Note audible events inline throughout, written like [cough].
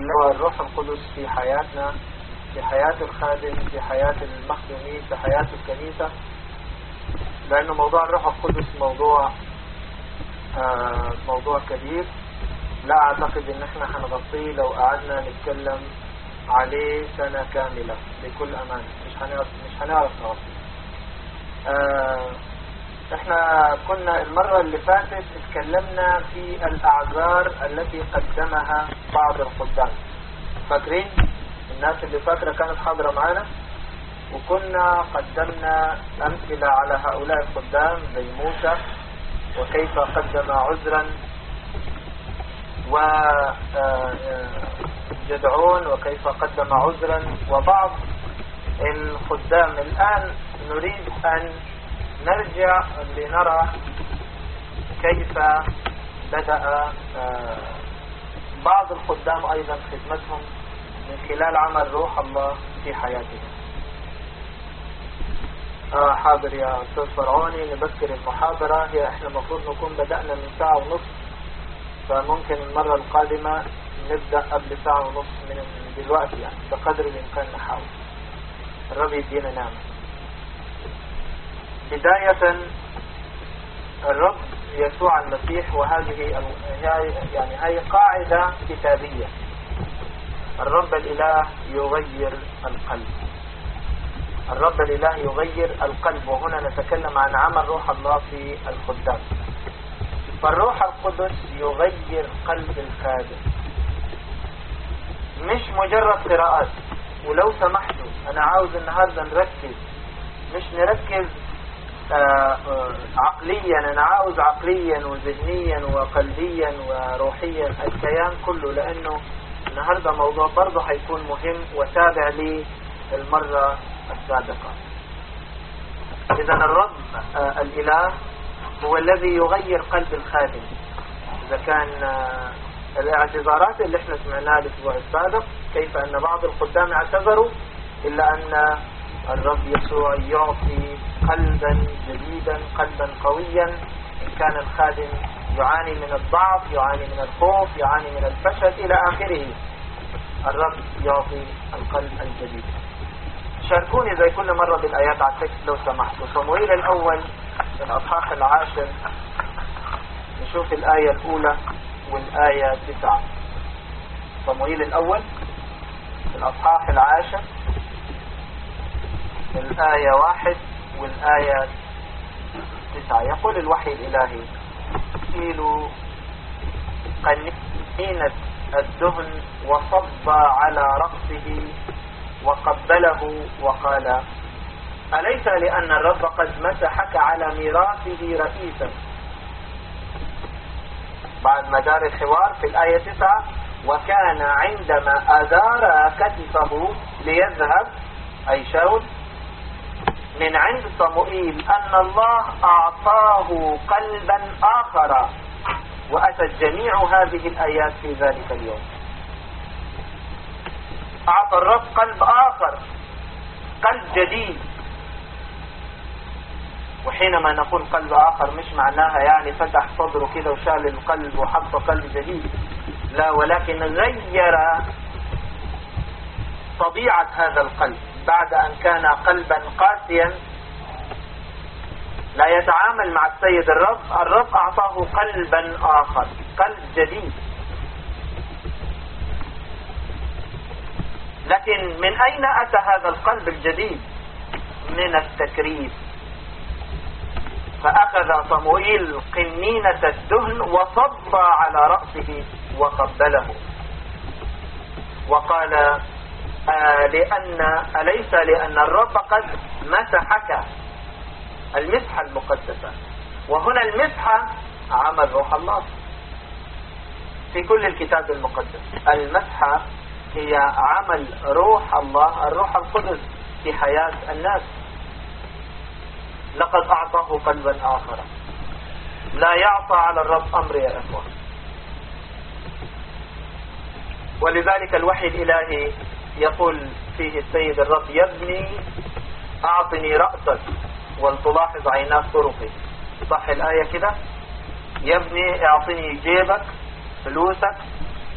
اللي هو الروح القدس في حياتنا في حياة الخادم في حياة المخدومين في حياة الكنيسة. لأنه موضوع الروح القدس موضوع آه موضوع كبير. لا أعتقد إن إحنا هنغطيه لو قعدنا نتكلم عليه سنة كاملة بكل أمان مش هنعرف مش هنعرف نغطيه. آه إحنا كنا المرة اللي فاتت اتكلمنا في الأعذار التي قدمها بعض الخدام فاكرين؟ الناس اللي فاكرة كانت حاضرة معانا؟ وكنا قدمنا أمثلة على هؤلاء الخدام زي موسى وكيف قدم عذرا وجدعون وكيف قدم عذرا وبعض الخدام الآن نريد أن نرجع لنرى كيف بدأ بعض الخدام أيضا خدمتهم من خلال عمل روح الله في حياتهم. آه حاضر يا أستاذ فرعوني نبكر المحاضرة. هي إحنا المفروض نكون بدأنا من ساعة ونصف فممكن المرة القادمة نبدأ قبل ساعة ونصف من دلوقتي يعني بقدر الإمكان نحاول. الرب يدينا نعمة. بداية الرب يسوع المسيح وهذه يعني هي قاعدة كتابية. الرب الإله يغير القلب. الرب الإله يغير القلب. وهنا نتكلم عن عمل روح الله في الخدام فالروح القدس يغير قلب الخادم. مش مجرد قراءات. ولو سمحتوا أنا عاوز النهاردة نركز. مش نركز عقليا أنا عاوز عقليا وذهنيا وقلبيا وروحيا الكيان كله لأنه النهاردة موضوع برضه هيكون مهم وتابع للمرة السابقة. إذا الرب الإله هو الذي يغير قلب الخادم. إذا كان الاعتذارات اللي إحنا سمعناها الأسبوع السابق كيف أن بعض الخدام اعتذروا إلا أن الرب يسوع يعطي قلبا جديدا قلبا قويا. إن كان الخادم يعاني من الضعف يعاني من الخوف يعاني من الفشل إلى آخره. الرب يعطي القلب الجديد. شاركوني زي كل مرة بالآيات على التكست لو سمحتوا. صموئيل الأول الأصحاح العاشر. نشوف الآية الأولى والآية تسعة صموئيل الأول الأصحاح العاشر. الآية واحد والآية تسعة. يقول الوحي الإلهي قيلوا قنينة الدهن وصب على رأسه وقبله وقال أليس لأن الرب قد مسحك على ميراثه رئيسا؟ بعد ما دار الحوار في الآية 9 وكان عندما أدار كتفه ليذهب أي شاول من عند صموئيل أن الله أعطاه قلبا آخر. وأتت جميع هذه الآيات في ذلك اليوم. أعطى الرب قلب آخر قلب جديد. وحينما نقول قلب آخر مش معناها يعني فتح صدره كده وشال القلب وحط قلب جديد. لا ولكن غير طبيعة هذا القلب. بعد أن كان قلبا قاسيا لا يتعامل مع السيد الرب الرب أعطاه قلبا آخر قلب جديد. لكن من أين أتى هذا القلب الجديد؟ من التكريس فأخذ صموئيل قنينة الدهن وصب على رأسه وقبله. وقال لأن أليس لأن الرب قد مسحك؟ المسحة المقدسة. وهنا المسحة عمل روح الله. في كل الكتاب المقدس. المسحة هي عمل روح الله الروح القدس في حياة الناس. لقد أعطاه قلبا آخر. لا يعطى على الرب أمر يا إخوة. ولذلك الوحي الإلهي يقول فيه السيد الرب يا ابني أعطني رأسك ولتلاحظ عيناك طرقي. صح الآية كده؟ يا ابني أعطني جيبك فلوسك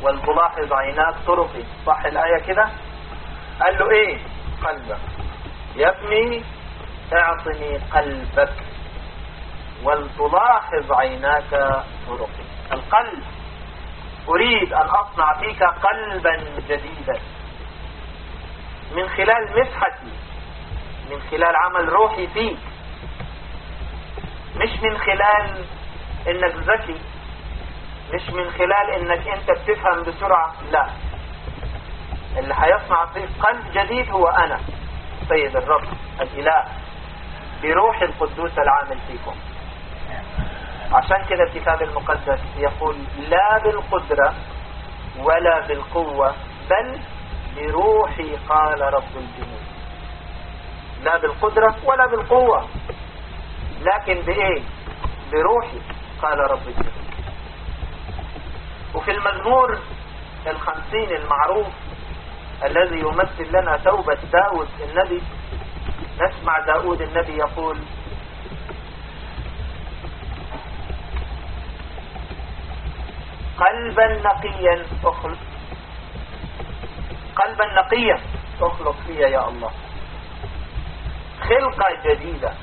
ولتلاحظ عيناك طرقي. صح الآية كده؟ قال له إيه؟ قلبك. يا ابني أعطني قلبك ولتلاحظ عيناك طرقي. القلب أريد أن أصنع فيك قلبا جديدا. من خلال مسحتي من خلال عمل روحي فيك. مش من خلال إنك ذكي مش من خلال إنك أنت بتفهم بسرعة لا. اللي هيصنع فيك قلب جديد هو أنا سيد الرب الإله بروح القدوس العامل فيكم. عشان كده الكتاب المقدس يقول لا بالقدرة ولا بالقوة بل بروحي قال رب الجنود. لا بالقدرة ولا بالقوة. لكن بإيه؟ بروحي قال رب الجنود. وفي المزمور الخمسين المعروف الذي يمثل لنا توبة داود النبي نسمع داود النبي يقول قلبا نقيا قلبا نقيا. اخلق فيا يا الله خلقة جديدة.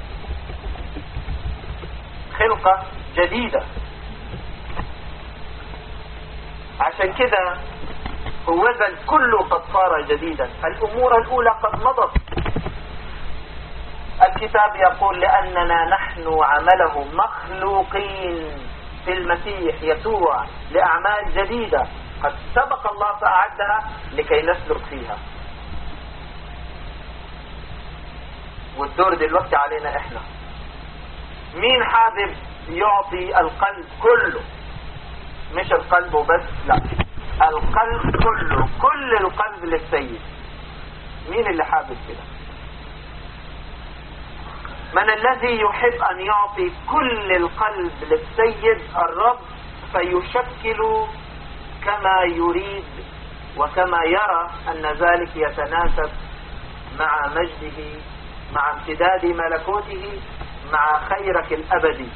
خلقة جديدة. عشان كده هو كله قد صار جديدا. الأمور الأولى قد مضت. الكتاب يقول لأننا نحن عمله مخلوقين في المسيح يسوع لأعمال جديدة. قد سبق الله فأعدها لكي نسلك فيها. والدور دلوقتي علينا إحنا. مين حابب يعطي القلب كله؟ مش القلب وبس لا. القلب كله كل القلب للسيد. مين اللي حابب كده؟ من الذي يحب أن يعطي كل القلب للسيد؟ الرب فيشكل كما يريد وكما يرى أن ذلك يتناسب مع مجده مع امتداد ملكوته مع خيرك الأبدي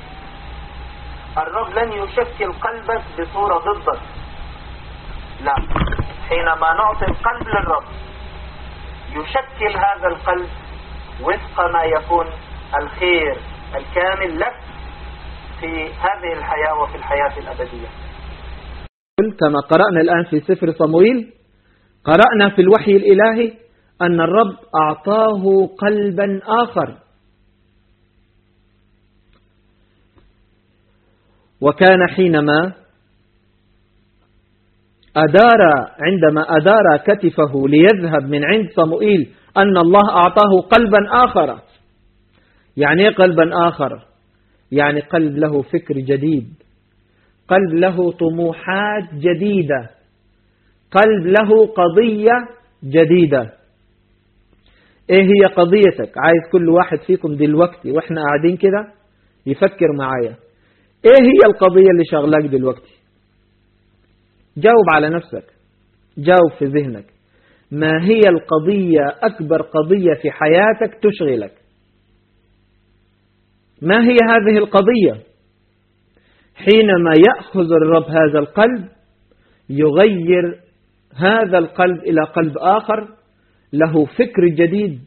الرب لن يشكل قلبك بصورة ضدك. لا. حينما نعطي القلب للرب يشكل هذا القلب وفق ما يكون الخير الكامل لك في هذه الحياة وفي الحياة الأبدية. كما قرأنا الآن في سفر صمويل قرأنا في الوحي الإلهي أن الرب أعطاه قلبا آخر. وكان حينما أدار عندما أدار كتفه ليذهب من عند صموئيل أن الله أعطاه قلبا آخر. يعني إيه قلبا آخر؟ يعني قلب له فكر جديد. قلب له طموحات جديدة. قلب له قضية جديدة. إيه هي قضيتك؟ عايز كل واحد فيكم دلوقتي وإحنا قاعدين كده يفكر معايا. إيه هي القضية اللي شغلاك دلوقتي؟ جاوب على نفسك. جاوب في ذهنك. ما هي القضية أكبر قضية في حياتك تشغلك؟ ما هي هذه القضية؟ حينما يأخذ الرب هذا القلب يغير هذا القلب إلى قلب آخر له فكر جديد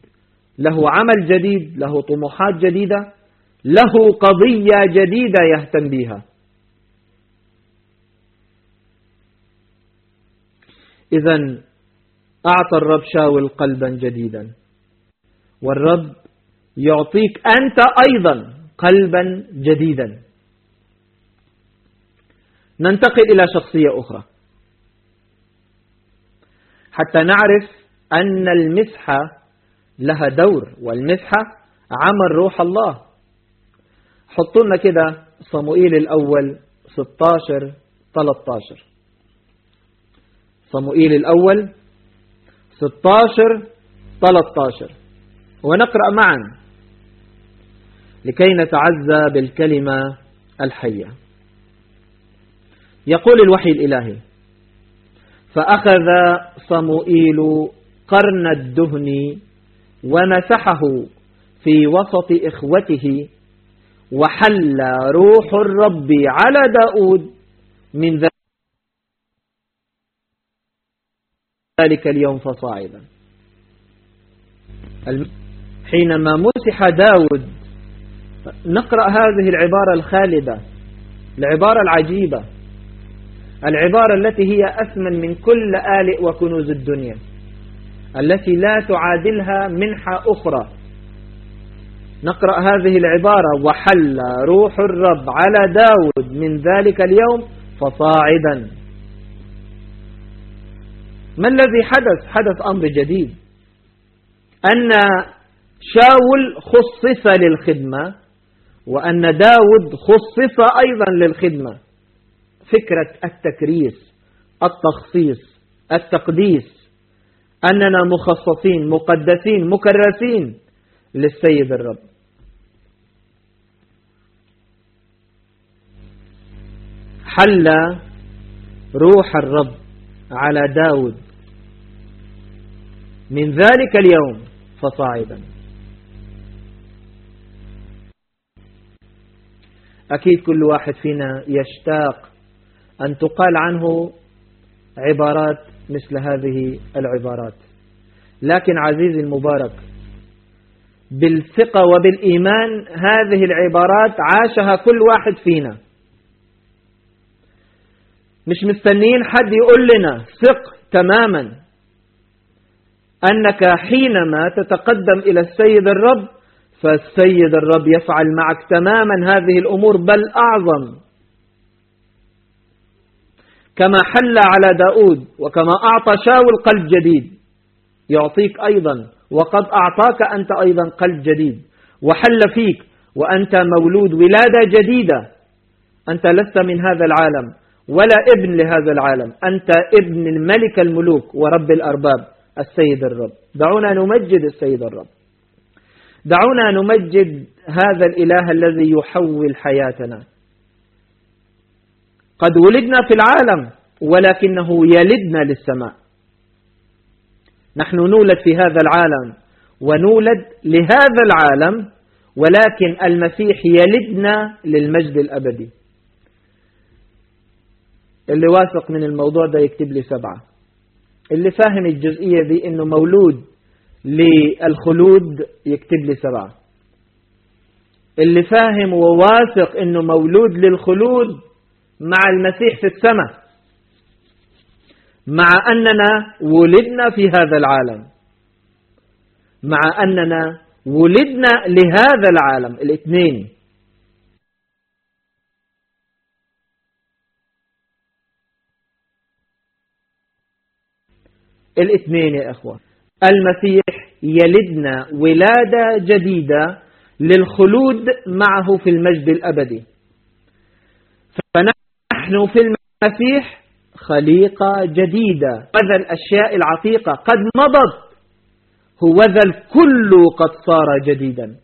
له عمل جديد له طموحات جديدة له قضية جديدة يهتم بها. إذا أعطى الرب شاول قلبا جديدا. والرب يعطيك أنت أيضا قلبا جديدا. ننتقل إلى شخصية أخرى. حتى نعرف أن المسحة لها دور والمسحة عمل روح الله. حطوا لنا كده صموئيل الأول 16 13 صموئيل الأول 16 13 ونقرأ معا. لكي نتعزى بالكلمة الحية. يقول الوحي الإلهي فأخذ صموئيل قرن الدهن ومسحه في وسط إخوته وحل روح الرب على داود من ذلك اليوم فصاعدا. حينما مسح داود نقرأ هذه العبارة الخالدة العبارة العجيبة. العبارة التي هي أثمن من كل آلئ وكنوز الدنيا التي لا تعادلها منحة أخرى. نقرأ هذه العبارة وحل روح الرب على داود من ذلك اليوم فصاعدا. ما الذي حدث؟ حدث أمر جديد. أن شاول خصص للخدمة وأن داود خصص أيضا للخدمة. فكرة التكريس التخصيص التقديس أننا مخصصين مقدسين مكرسين للسيد الرب. حل روح الرب على داود. من ذلك اليوم فصاعدا. أكيد كل واحد فينا يشتاق أن تقال عنه عبارات مثل هذه العبارات. لكن عزيزي المبارك بالثقة وبالإيمان هذه العبارات عاشها كل واحد فينا. مش مستنين حد يقول لنا ثق تماما أنك حينما تتقدم إلى السيد الرب فالسيد الرب يفعل معك تماما هذه الأمور بل أعظم كما حل على داود وكما أعطى شاول قلب جديد. يعطيك أيضا وقد أعطاك أنت أيضا قلب جديد. وحل فيك وأنت مولود ولادة جديدة. أنت لست من هذا العالم ولا ابن لهذا العالم. أنت ابن الملك الملوك ورب الأرباب السيد الرب. دعونا نمجد السيد الرب. دعونا نمجد هذا الإله الذي يحول حياتنا. قد ولدنا في العالم ولكنه يلدنا للسماء. نحن نولد في هذا العالم ونولد لهذا العالم ولكن المسيح يلدنا للمجد الأبدي. اللي واثق من الموضوع ده يكتب لي سبعة. اللي فاهم الجزئية دي إنه مولود للخلود يكتب لي سبعة. اللي فاهم وواثق إنه مولود للخلود مع المسيح في السماء مع أننا ولدنا في هذا العالم مع أننا ولدنا لهذا العالم الاثنين. الاثنين يا أخوة. المسيح يلدنا ولادة جديدة للخلود معه في المجد الأبدي. فنحن في المسيح خليقة جديدة. وذا الأشياء العتيقة قد مضت. هو ذا الكل قد صار جديدا.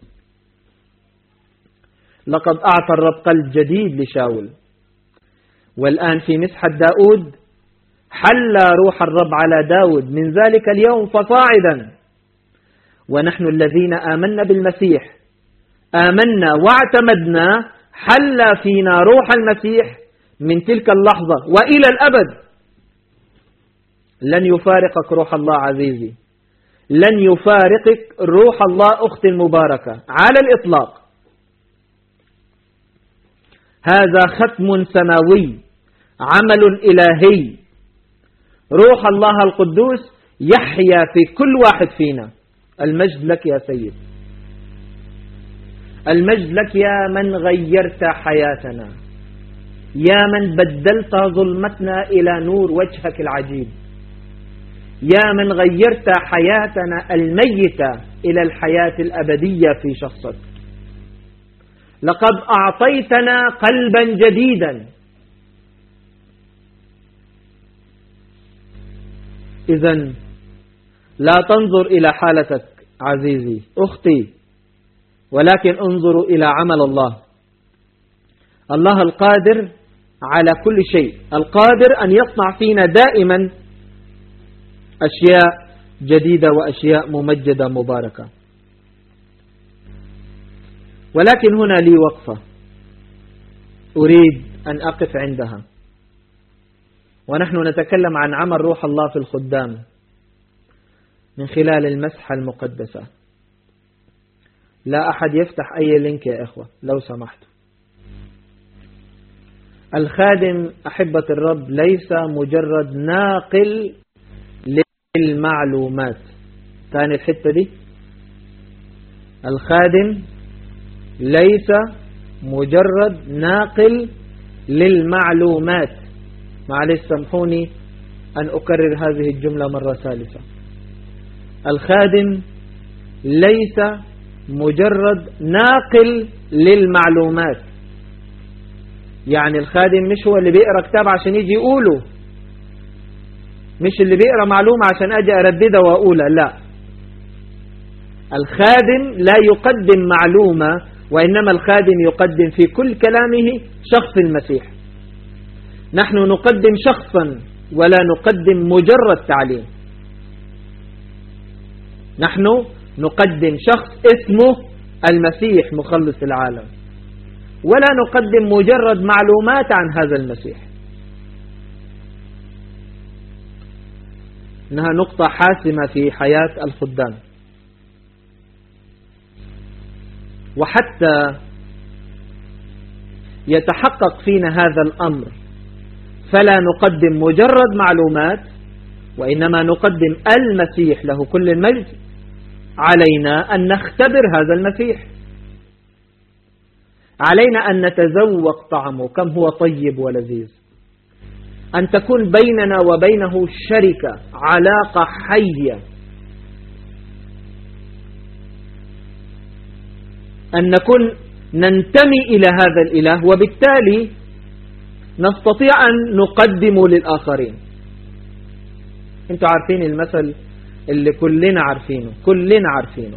لقد أعطى الرب قلب جديد لشاول. والآن في مسحة داود حل روح الرب على داود. من ذلك اليوم فصاعدا. ونحن الذين آمنا بالمسيح. آمنا واعتمدنا حل فينا روح المسيح. من تلك اللحظة وإلى الأبد. لن يفارقك روح الله عزيزي. لن يفارقك روح الله أختي المباركة على الإطلاق. هذا ختم سماوي. عمل إلهي. روح الله القدوس يحيا في كل واحد فينا. المجد لك يا سيد. المجد لك يا من غيرت حياتنا. يا من بدلت ظلمتنا إلى نور وجهك العجيب. يا من غيرت حياتنا الميتة إلى الحياة الأبدية في شخصك. لقد أعطيتنا قلبا جديدا. إذا لا تنظر إلى حالتك عزيزي أختي ولكن انظروا إلى عمل الله. الله القادر على كل شيء. القادر أن يصنع فينا دائما أشياء جديدة وأشياء ممجدة مباركة. ولكن هنا لي وقفة. أريد أن أقف عندها. ونحن نتكلم عن عمل روح الله في الخدام من خلال المسحة المقدسة. لا أحد يفتح أي لينك يا إخوة لو سمحتوا الخادم أحبة الرب ليس مجرد ناقل للمعلومات. ثاني الحتة دي. الخادم ليس مجرد ناقل للمعلومات. معلش سامحوني أن أكرر هذه الجملة مرة ثالثة. الخادم ليس مجرد ناقل للمعلومات. يعني الخادم مش هو اللي بيقرأ كتاب عشان يجي يقوله. مش اللي بيقرأ معلومة عشان أجي أرددها وأقولها لا. الخادم لا يقدم معلومة وإنما الخادم يقدم في كل كلامه شخص المسيح. نحن نقدم شخصا ولا نقدم مجرد تعليم. نحن نقدم شخص اسمه المسيح مخلص العالم. ولا نقدم مجرد معلومات عن هذا المسيح. إنها نقطة حاسمة في حياة الخدام. وحتى يتحقق فينا هذا الأمر. فلا نقدم مجرد معلومات وإنما نقدم المسيح له كل المجد علينا أن نختبر هذا المسيح. علينا أن نتذوق طعمه. كم هو طيب ولذيذ. أن تكون بيننا وبينه شركة علاقة حية. أن نكون ننتمي إلى هذا الإله وبالتالي نستطيع أن نقدم للآخرين. أنتوا عارفين المثل اللي كلنا عارفينه كلنا عارفينه.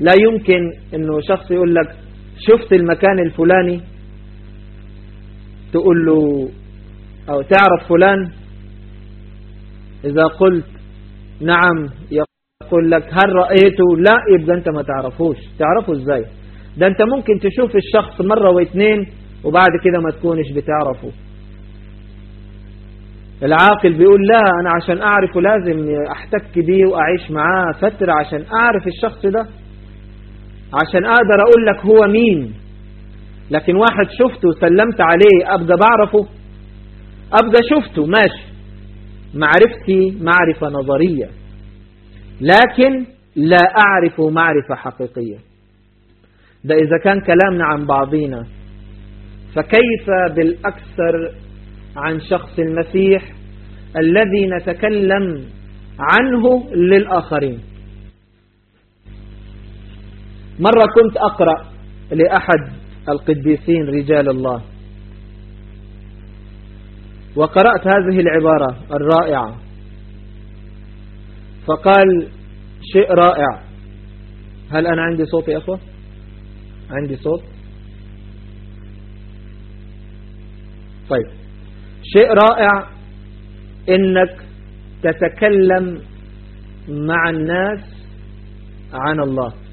لا يمكن إنه شخص يقول لك شفت المكان الفلاني تقول له أو تعرف فلان إذا قلت نعم يقول لك هل رأيته؟ لا يبقى أنت ما تعرفوش. تعرفه إزاي؟ ده أنت ممكن تشوف الشخص مرة واثنين وبعد كده ما تكونش بتعرفه. العاقل بيقول لا أنا عشان أعرفه لازم أحتك بيه وأعيش معاه فترة عشان أعرف الشخص ده. عشان أقدر أقول لك هو مين. لكن واحد شفته وسلمت عليه أبقى بعرفه؟ أبقى شفته ماشي. معرفتي معرفة نظرية. لكن لا أعرف معرفة حقيقية. ده إذا كان كلامنا عن بعضينا. فكيف بالأكثر عن شخص المسيح الذي نتكلم عنه للآخرين؟ مرة كنت أقرأ لأحد القديسين رجال الله. وقرأت هذه العبارة الرائعة. فقال شيء رائع. هل أنا عندي صوت يا أخوة؟ عندي صوت؟ طيب. شيء رائع إنك تتكلم مع الناس عن الله.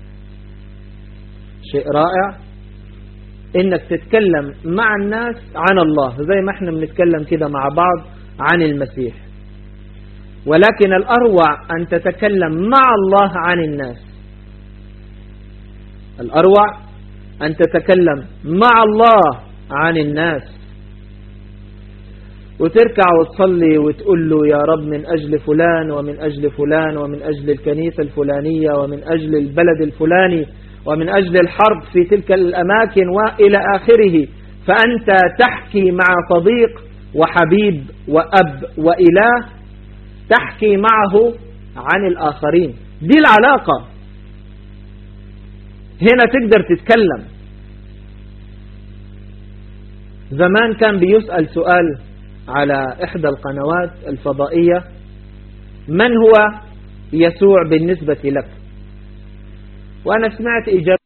شيء رائع. إنك تتكلم مع الناس عن الله زي ما إحنا بنتكلم كده مع بعض عن المسيح. ولكن الأروع أن تتكلم مع الله عن الناس. الأروع أن تتكلم مع الله عن الناس. وتركع وتصلي وتقول له يا رب من أجل فلان ومن أجل فلان ومن أجل الكنيسة الفلانية ومن أجل البلد الفلاني. ومن أجل الحرب في تلك الأماكن وإلى آخره فأنت تحكي مع صديق وحبيب وأب وإله تحكي معه عن الآخرين. دي العلاقة. هنا تقدر تتكلم. زمان كان بيسأل سؤال على إحدى القنوات الفضائية من هو يسوع بالنسبة لك؟ وأنا سمعت إجابات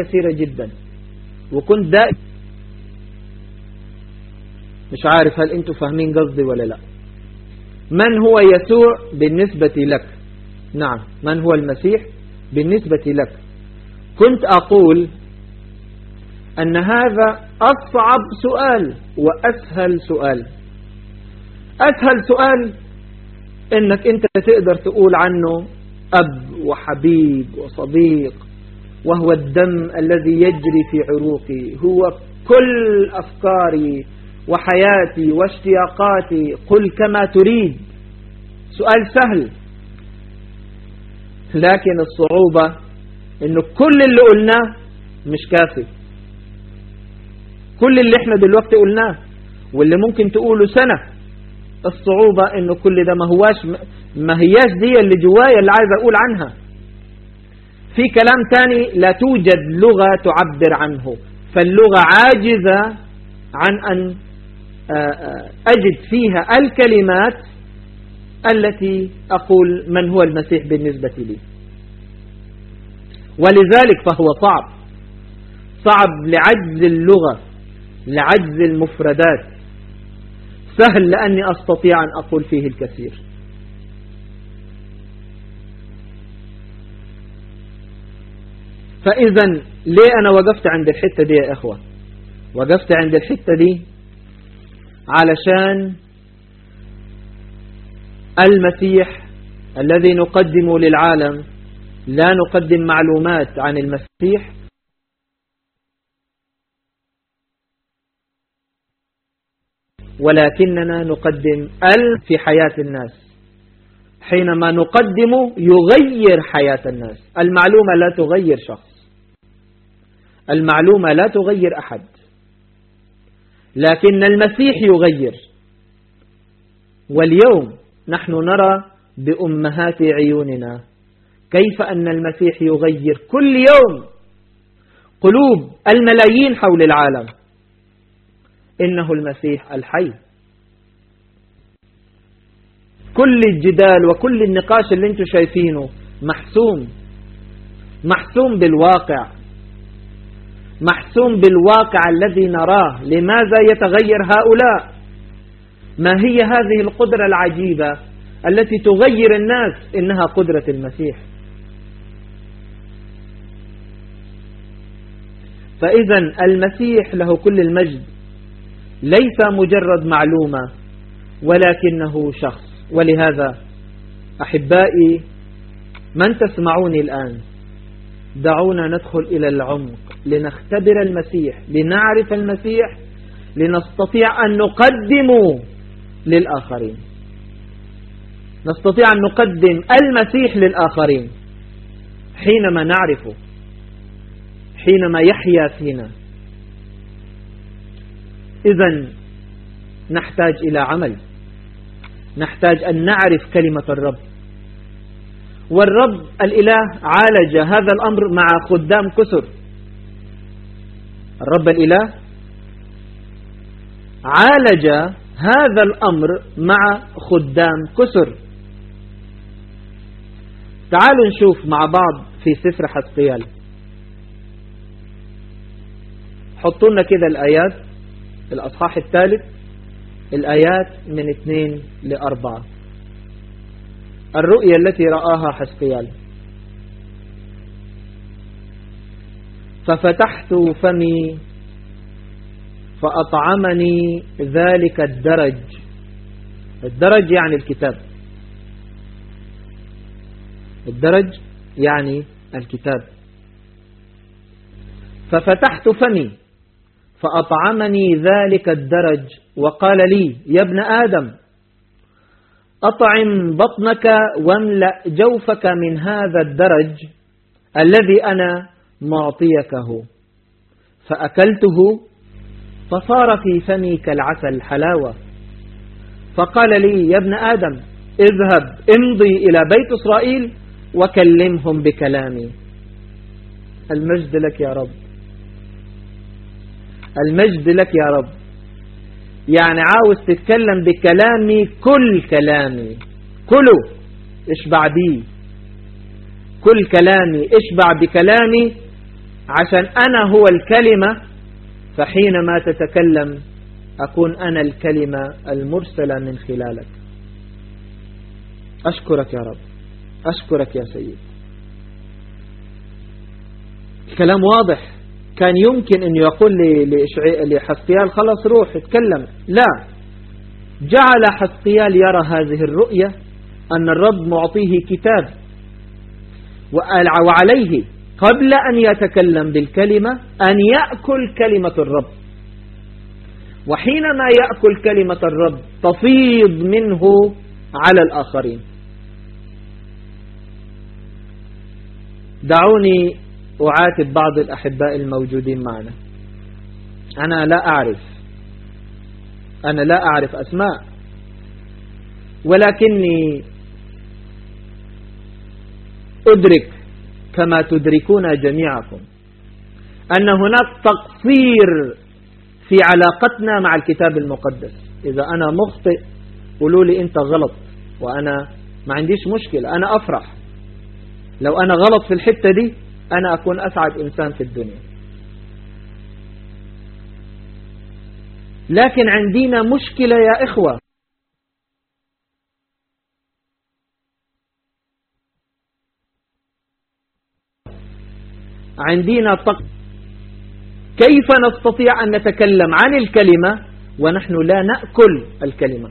كثيرة جدا. وكنت دائما مش عارف هل أنتوا فاهمين قصدي ولا لا. من هو يسوع بالنسبة لك؟ نعم من هو المسيح بالنسبة لك؟ كنت أقول أن هذا أصعب سؤال وأسهل سؤال. أسهل سؤال إنك أنت تقدر تقول عنه أب وحبيب وصديق وهو الدم الذي يجري في عروقي هو كل أفكاري وحياتي واشتياقاتي قل كما تريد. سؤال سهل. لكن الصعوبة إنه كل اللي قلناه مش كافي. كل اللي إحنا دلوقتي قلناه واللي ممكن تقوله سنة الصعوبة إنه كل ده ما هواش ما هياش دي اللي جوايا اللي عايز أقول عنها. في كلام تاني لا توجد لغة تعبر عنه. فاللغة عاجزة عن أن أجد فيها الكلمات التي أقول من هو المسيح بالنسبة لي. ولذلك فهو صعب. صعب لعجز اللغة لعجز المفردات. سهل لأني أستطيع أن أقول فيه الكثير. فإذا ليه أنا وقفت عند الحتة دي يا إخوة؟ وقفت عند الحتة دي علشان المسيح الذي نقدم للعالم لا نقدم معلومات عن المسيح ولكننا نقدم ال في حياة الناس. حينما نقدم يغير حياة الناس. المعلومة لا تغير شخص. المعلومة لا تغير أحد. لكن المسيح يغير. واليوم نحن نرى بأمهات عيوننا كيف أن المسيح يغير كل يوم قلوب الملايين حول العالم. إنه المسيح الحي. كل الجدال وكل النقاش اللي أنتم شايفينه محسوم. محسوم بالواقع. محسوم بالواقع الذي نراه. لماذا يتغير هؤلاء؟ ما هي هذه القدرة العجيبة التي تغير الناس إنها قدرة المسيح؟ فإذا المسيح له كل المجد. ليس مجرد معلومة ولكنه شخص. ولهذا أحبائي من تسمعوني الآن دعونا ندخل إلى العمق لنختبر المسيح لنعرف المسيح لنستطيع أن نقدم للآخرين. نستطيع أن نقدم المسيح للآخرين حينما نعرفه حينما يحيا فينا. إذا نحتاج إلى عمل. نحتاج أن نعرف كلمة الرب. والرب الإله عالج هذا الأمر مع خدام كسر. الرب الإله عالج هذا الأمر مع خدام كسر. تعالوا نشوف مع بعض في سفر حسقيال حطوا لنا كده الآيات. الأصحاح الثالث الآيات من اثنين لأربعة. الرؤية التي رآها حسقيال. ففتحت فمي فأطعمني ذلك الدرج. الدرج يعني الكتاب. الدرج يعني الكتاب. ففتحت فمي فأطعمني ذلك الدرج وقال لي يا ابن آدم أطعم بطنك واملأ جوفك من هذا الدرج الذي أنا معطيكه. فأكلته فصار في فمي كالعسل حلاوة فقال لي يا ابن آدم اذهب امضي إلى بيت إسرائيل وكلمهم بكلامي. المجد لك يا رب. المجد لك يا رب. يعني عاوز تتكلم بكلامي كل كلامي. كله اشبع بيه. كل كلامي اشبع بكلامي عشان أنا هو الكلمة فحينما تتكلم أكون أنا الكلمة المرسلة من خلالك. أشكرك يا رب. أشكرك يا سيد. الكلام واضح. كان يمكن أن يقول لحسقيال خلاص روح اتكلم. لا. جعل حسقيال يرى هذه الرؤية أن الرب معطيه كتاب. وعليه قبل أن يتكلم بالكلمة أن يأكل كلمة الرب. وحينما يأكل كلمة الرب تفيض منه على الآخرين. دعوني أعاتب بعض الأحباء الموجودين معنا. أنا لا أعرف. أنا لا أعرف أسماء. ولكني أدرك كما تدركون جميعكم أن هناك تقصير في علاقتنا مع الكتاب المقدس. إذا أنا مخطئ قولوا لي أنت غلط وأنا ما عنديش مشكلة أنا أفرح. لو أنا غلط في الحتة دي أنا أكون أسعد إنسان في الدنيا. لكن عندنا مشكلة يا إخوة. عندنا طق. كيف نستطيع أن نتكلم عن الكلمة ونحن لا نأكل الكلمة؟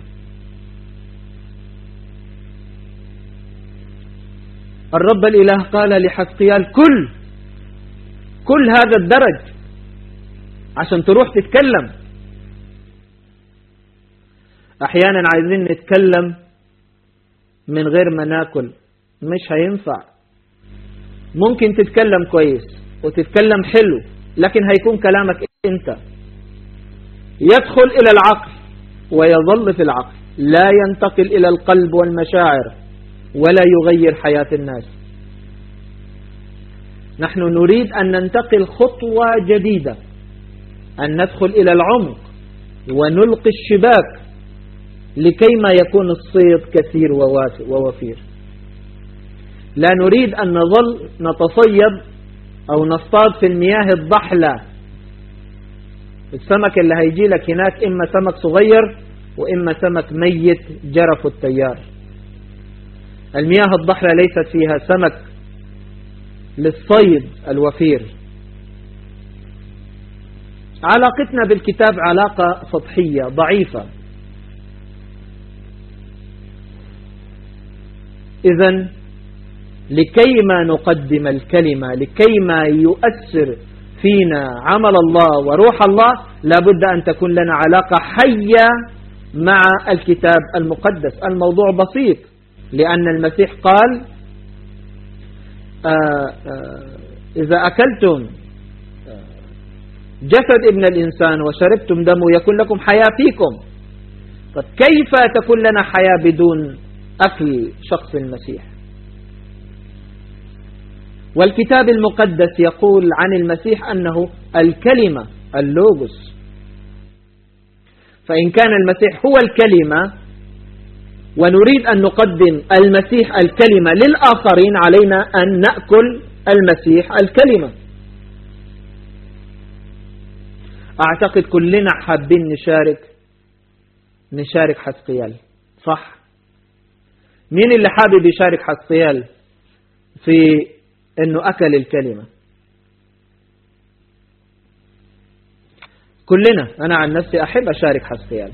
الرب الإله قال لحسقيال كل كل هذا الدرج عشان تروح تتكلم. أحيانا عايزين نتكلم من غير ما ناكل مش هينفع. ممكن تتكلم كويس وتتكلم حلو لكن هيكون كلامك أنت. يدخل إلى العقل ويظل في العقل لا ينتقل إلى القلب والمشاعر. ولا يغير حياة الناس. نحن نريد أن ننتقل خطوة جديدة أن ندخل إلى العمق ونلقي الشباك لكي ما يكون الصيد كثير ووفير. لا نريد أن نظل نتصيد أو نصطاد في المياه الضحلة. السمك اللي هيجي لك هناك إما سمك صغير وإما سمك ميت جرف التيار. المياه الضحلة ليست فيها سمك للصيد الوفير. علاقتنا بالكتاب علاقة سطحية ضعيفة. إذا لكيما نقدم الكلمة لكيما يؤثر فينا عمل الله وروح الله لابد أن تكون لنا علاقة حية مع الكتاب المقدس. الموضوع بسيط. لأن المسيح قال آآ آآ إذا أكلتم جسد ابن الإنسان وشربتم دمه يكون لكم حياة فيكم. طب كيف تكون لنا حياة بدون أكل شخص المسيح؟ والكتاب المقدس يقول عن المسيح أنه الكلمة اللوغوس. فإن كان المسيح هو الكلمة ونريد أن نقدم المسيح الكلمة للآخرين علينا أن نأكل المسيح الكلمة. أعتقد كلنا حابين نشارك نشارك حسقيال صح؟ مين اللي حابب يشارك حسقيال في إنه أكل الكلمة؟ كلنا أنا عن نفسي أحب أشارك حسقيال.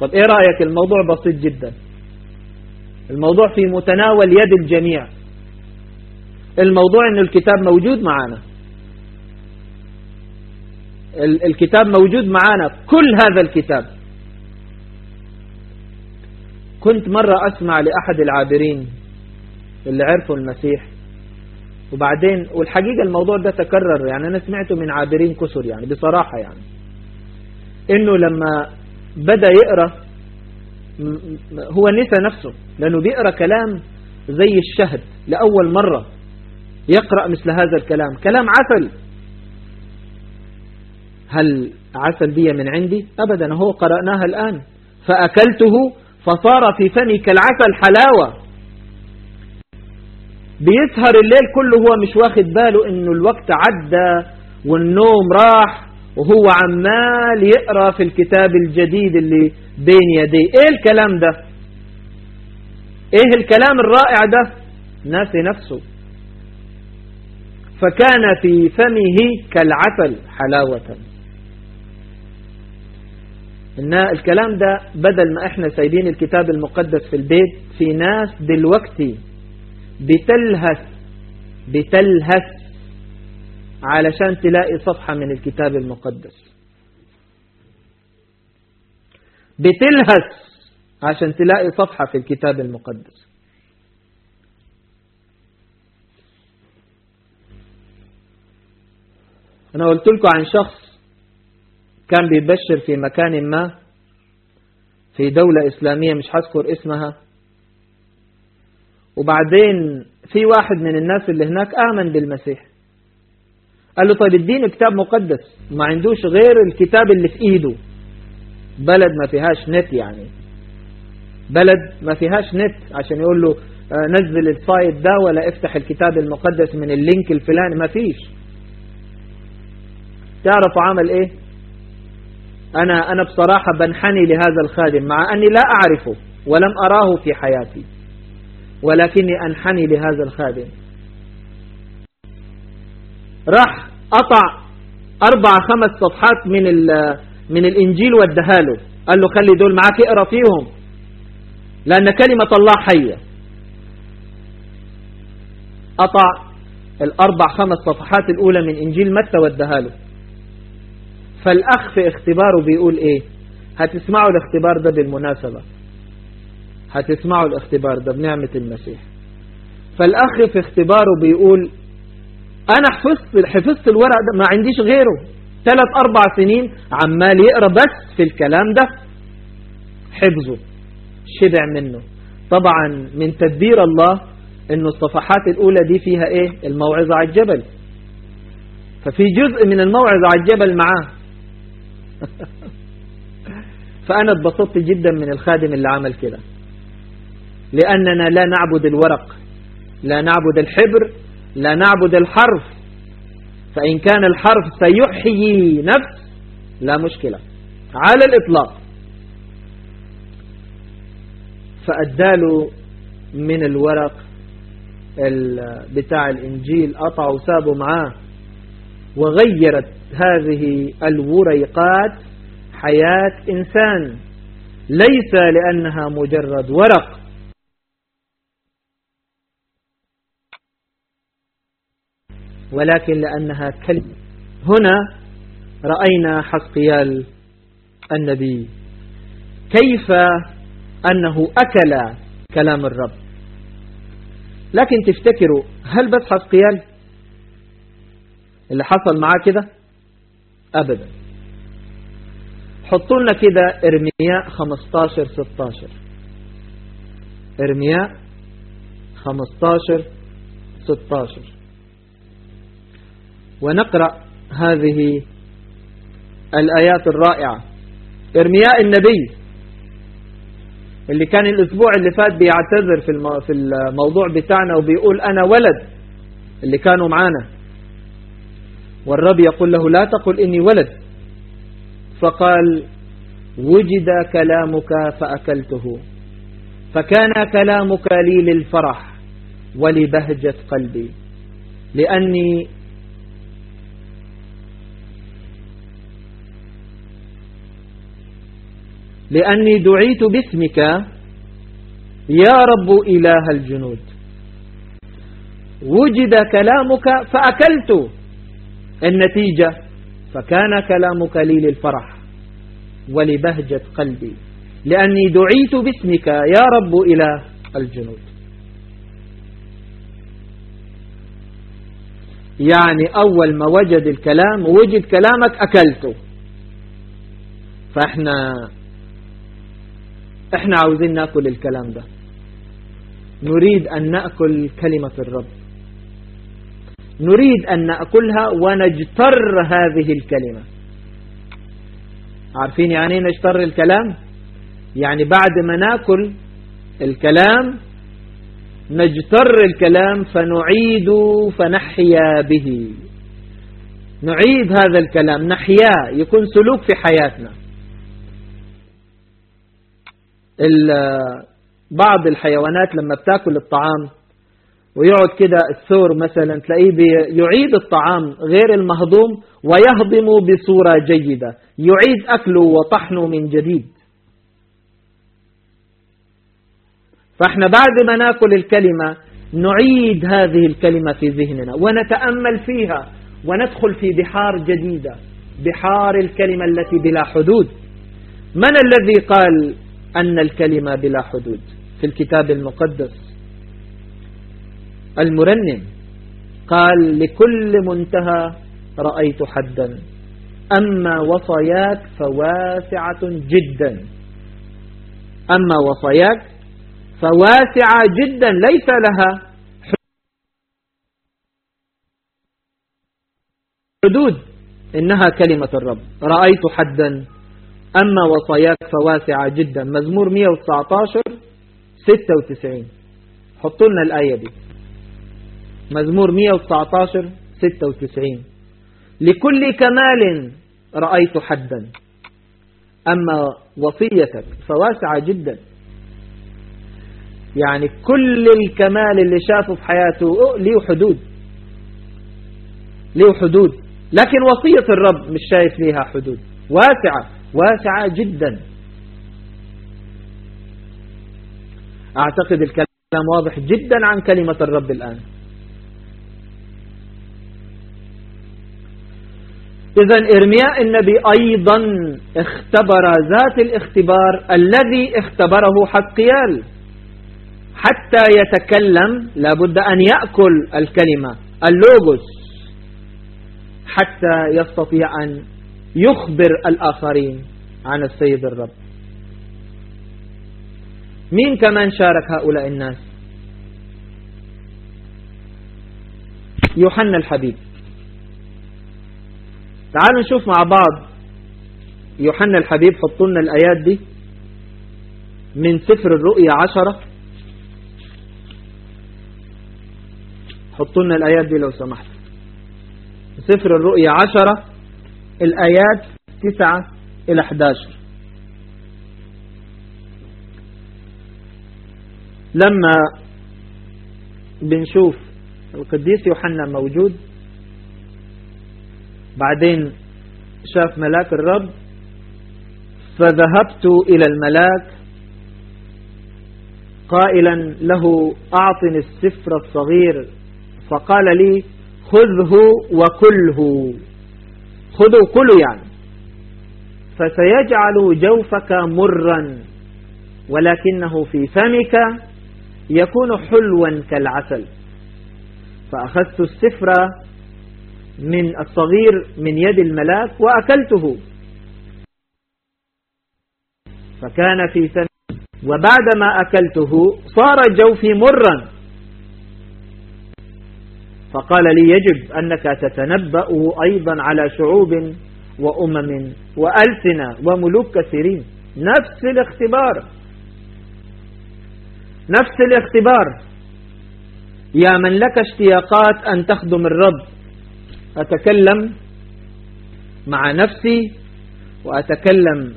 طب إيه رأيك؟ الموضوع بسيط جدا. الموضوع في متناول يد الجميع. الموضوع ان الكتاب موجود معنا الكتاب موجود معنا كل هذا الكتاب. كنت مرة أسمع لأحد العابرين اللي عرفوا المسيح. وبعدين والحقيقة الموضوع ده تكرر. يعني أنا سمعته من عابرين كسر يعني بصراحة يعني. إنه لما بدأ يقرأ هو نسى نفسه لأنه بيقرأ كلام زي الشهد لأول مرة يقرأ مثل هذا الكلام كلام عسل. هل عسل دي من عندي؟ أبدا هو قرأناها الآن. فأكلته فصار في فمي كالعسل حلاوة. بيسهر الليل كله هو مش واخد باله إنه الوقت عدى والنوم راح. وهو عمال يقرأ في الكتاب الجديد اللي بين يديه. إيه الكلام ده؟ إيه الكلام الرائع ده؟ ناسي نفسه. فكان في فمه كالعسل حلاوة. إن الكلام ده بدل ما إحنا سايبين الكتاب المقدس في البيت في ناس دلوقتي بتلهث بتلهث علشان تلاقي صفحة من الكتاب المقدس. بتلهث عشان تلاقي صفحة في الكتاب المقدس. أنا قلت لكم عن شخص كان بيبشر في مكان ما في دولة إسلامية مش هذكر اسمها. وبعدين في واحد من الناس اللي هناك آمن بالمسيح. قال له طيب اديني كتاب مقدس ما عندوش غير الكتاب اللي في إيده. بلد ما فيهاش نت يعني. بلد ما فيهاش نت عشان يقول له نزل ال site ده ولا افتح الكتاب المقدس من ال link الفلاني ما فيش. تعرف عمل إيه؟ أنا أنا بصراحة بنحني لهذا الخادم مع أني لا أعرفه ولم أراه في حياتي ولكني أنحني لهذا الخادم. راح قطع أربع خمس صفحات من من الإنجيل وادهاله. قال له خلي دول معاك اقرأ فيهم. لأن كلمة الله حية. قطع الأربع خمس صفحات الأولى من إنجيل متى وادهاله. فالأخ في اختباره بيقول إيه؟ هتسمعوا الاختبار ده بالمناسبة. هتسمعوا الاختبار ده بنعمة المسيح. فالأخ في اختباره بيقول أنا حفظت حفظت الورق ده ما عنديش غيره. ثلاث أربع سنين عمال يقرأ بس في الكلام ده. حفظه شبع منه. طبعا من تدبير الله إنه الصفحات الأولى دي فيها إيه؟ الموعظة على الجبل. ففي جزء من الموعظة على الجبل معاه. [laughs] فأنا اتبسطت جدا من الخادم اللي عمل كده. لأننا لا نعبد الورق لا نعبد الحبر لا نعبد الحرف فإن كان الحرف سيحيي نفس لا مشكلة. على الإطلاق. فأداله من الورق بتاع الإنجيل قطع وسابه معاه وغيرت هذه الوريقات حياة إنسان. ليس لأنها مجرد ورق. ولكن لأنها كلمة هنا رأينا حسقيال النبي. كيف أنه أكل كلام الرب؟ لكن تفتكروا هل بس حسقيال اللي حصل معاه كده؟ أبدا. حطوا لنا كده إرمياء 15 16 إرمياء 15 16 ونقرأ هذه الآيات الرائعة. إرمياء النبي اللي كان الأسبوع اللي فات بيعتذر في الموضوع بتاعنا وبيقول أنا ولد اللي كانوا معانا. والرب يقول له لا تقل إني ولد. فقال وجد كلامك فأكلته. فكان كلامك لي للفرح ولبهجة قلبي. لأني لأني دعيت باسمك. يا رب إله الجنود. وجد كلامك فأكلت. النتيجة فكان كلامك لي للفرح ولبهجة قلبي. لأني دعيت باسمك يا رب إله الجنود. يعني أول ما وجد الكلام وجد كلامك أكلته. فإحنا إحنا عاوزين نأكل الكلام ده. نريد أن نأكل كلمة الرب. نريد أن نأكلها ونجتر هذه الكلمة. عارفين يعني إيه نجتر الكلام؟ يعني بعد ما نأكل الكلام نجتر الكلام فنعيد فنحيا به. نعيد هذا الكلام نحياه يكون سلوك في حياتنا. بعض الحيوانات لما بتاكل الطعام ويقعد كده الثور مثلا تلاقيه يعيد الطعام غير المهضوم ويهضم بصورة جيدة يعيد أكله وطحنه من جديد. فإحنا بعد ما نأكل الكلمة نعيد هذه الكلمة في ذهننا ونتأمل فيها وندخل في بحار جديدة بحار الكلمة التي بلا حدود. من الذي قال أن الكلمة بلا حدود في الكتاب المقدس. المرنم قال لكل منتهى رأيت حدا أما وصاياك فواسعة جدا. أما وصاياك فواسعة جدا ليس لها حدود. إنها كلمة الرب. رأيت حدا. أما وصاياك فواسعة جدا. مزمور 119 96 حطوا لنا الآية دي. مزمور 119 96 لكل كمال رأيت حدا. أما وصيتك فواسعة جدا. يعني كل الكمال اللي شافه في حياته له حدود. له حدود. لكن وصية الرب مش شايف ليها حدود. واسعة. واسعة جدا. أعتقد الكلام واضح جدا عن كلمة الرب الآن. إذا إرمياء النبي أيضا اختبر ذات الاختبار الذي اختبره حقيال. حتى يتكلم لابد أن يأكل الكلمة اللوغوس حتى يستطيع أن يخبر الآخرين عن السيد الرب. مين كمان شارك هؤلاء الناس؟ يوحنا الحبيب. تعالوا نشوف مع بعض يوحنا الحبيب حطوا لنا الآيات دي من سفر الرؤيا عشرة. حطوا لنا الآيات دي لو سمحت. سفر الرؤيا عشرة. الآيات تسعة إلى 11 لما بنشوف القديس يوحنا موجود بعدين شاف ملاك الرب فذهبت إلى الملاك قائلا له أعطني السفر الصغير فقال لي خذه وكله. خذوا كله يعني. فسيجعل جوفك مرا ولكنه في فمك يكون حلوا كالعسل. فأخذت السفر من الصغير من يد الملاك وأكلته. فكان في فمي وبعدما أكلته صار جوفي مرا. فقال لي يجب أنك تتنبأ أيضا على شعوب وأمم وألسنة وملوك كثيرين. نفس الاختبار. نفس الاختبار. يا من لك اشتياقات أن تخدم الرب. أتكلم مع نفسي وأتكلم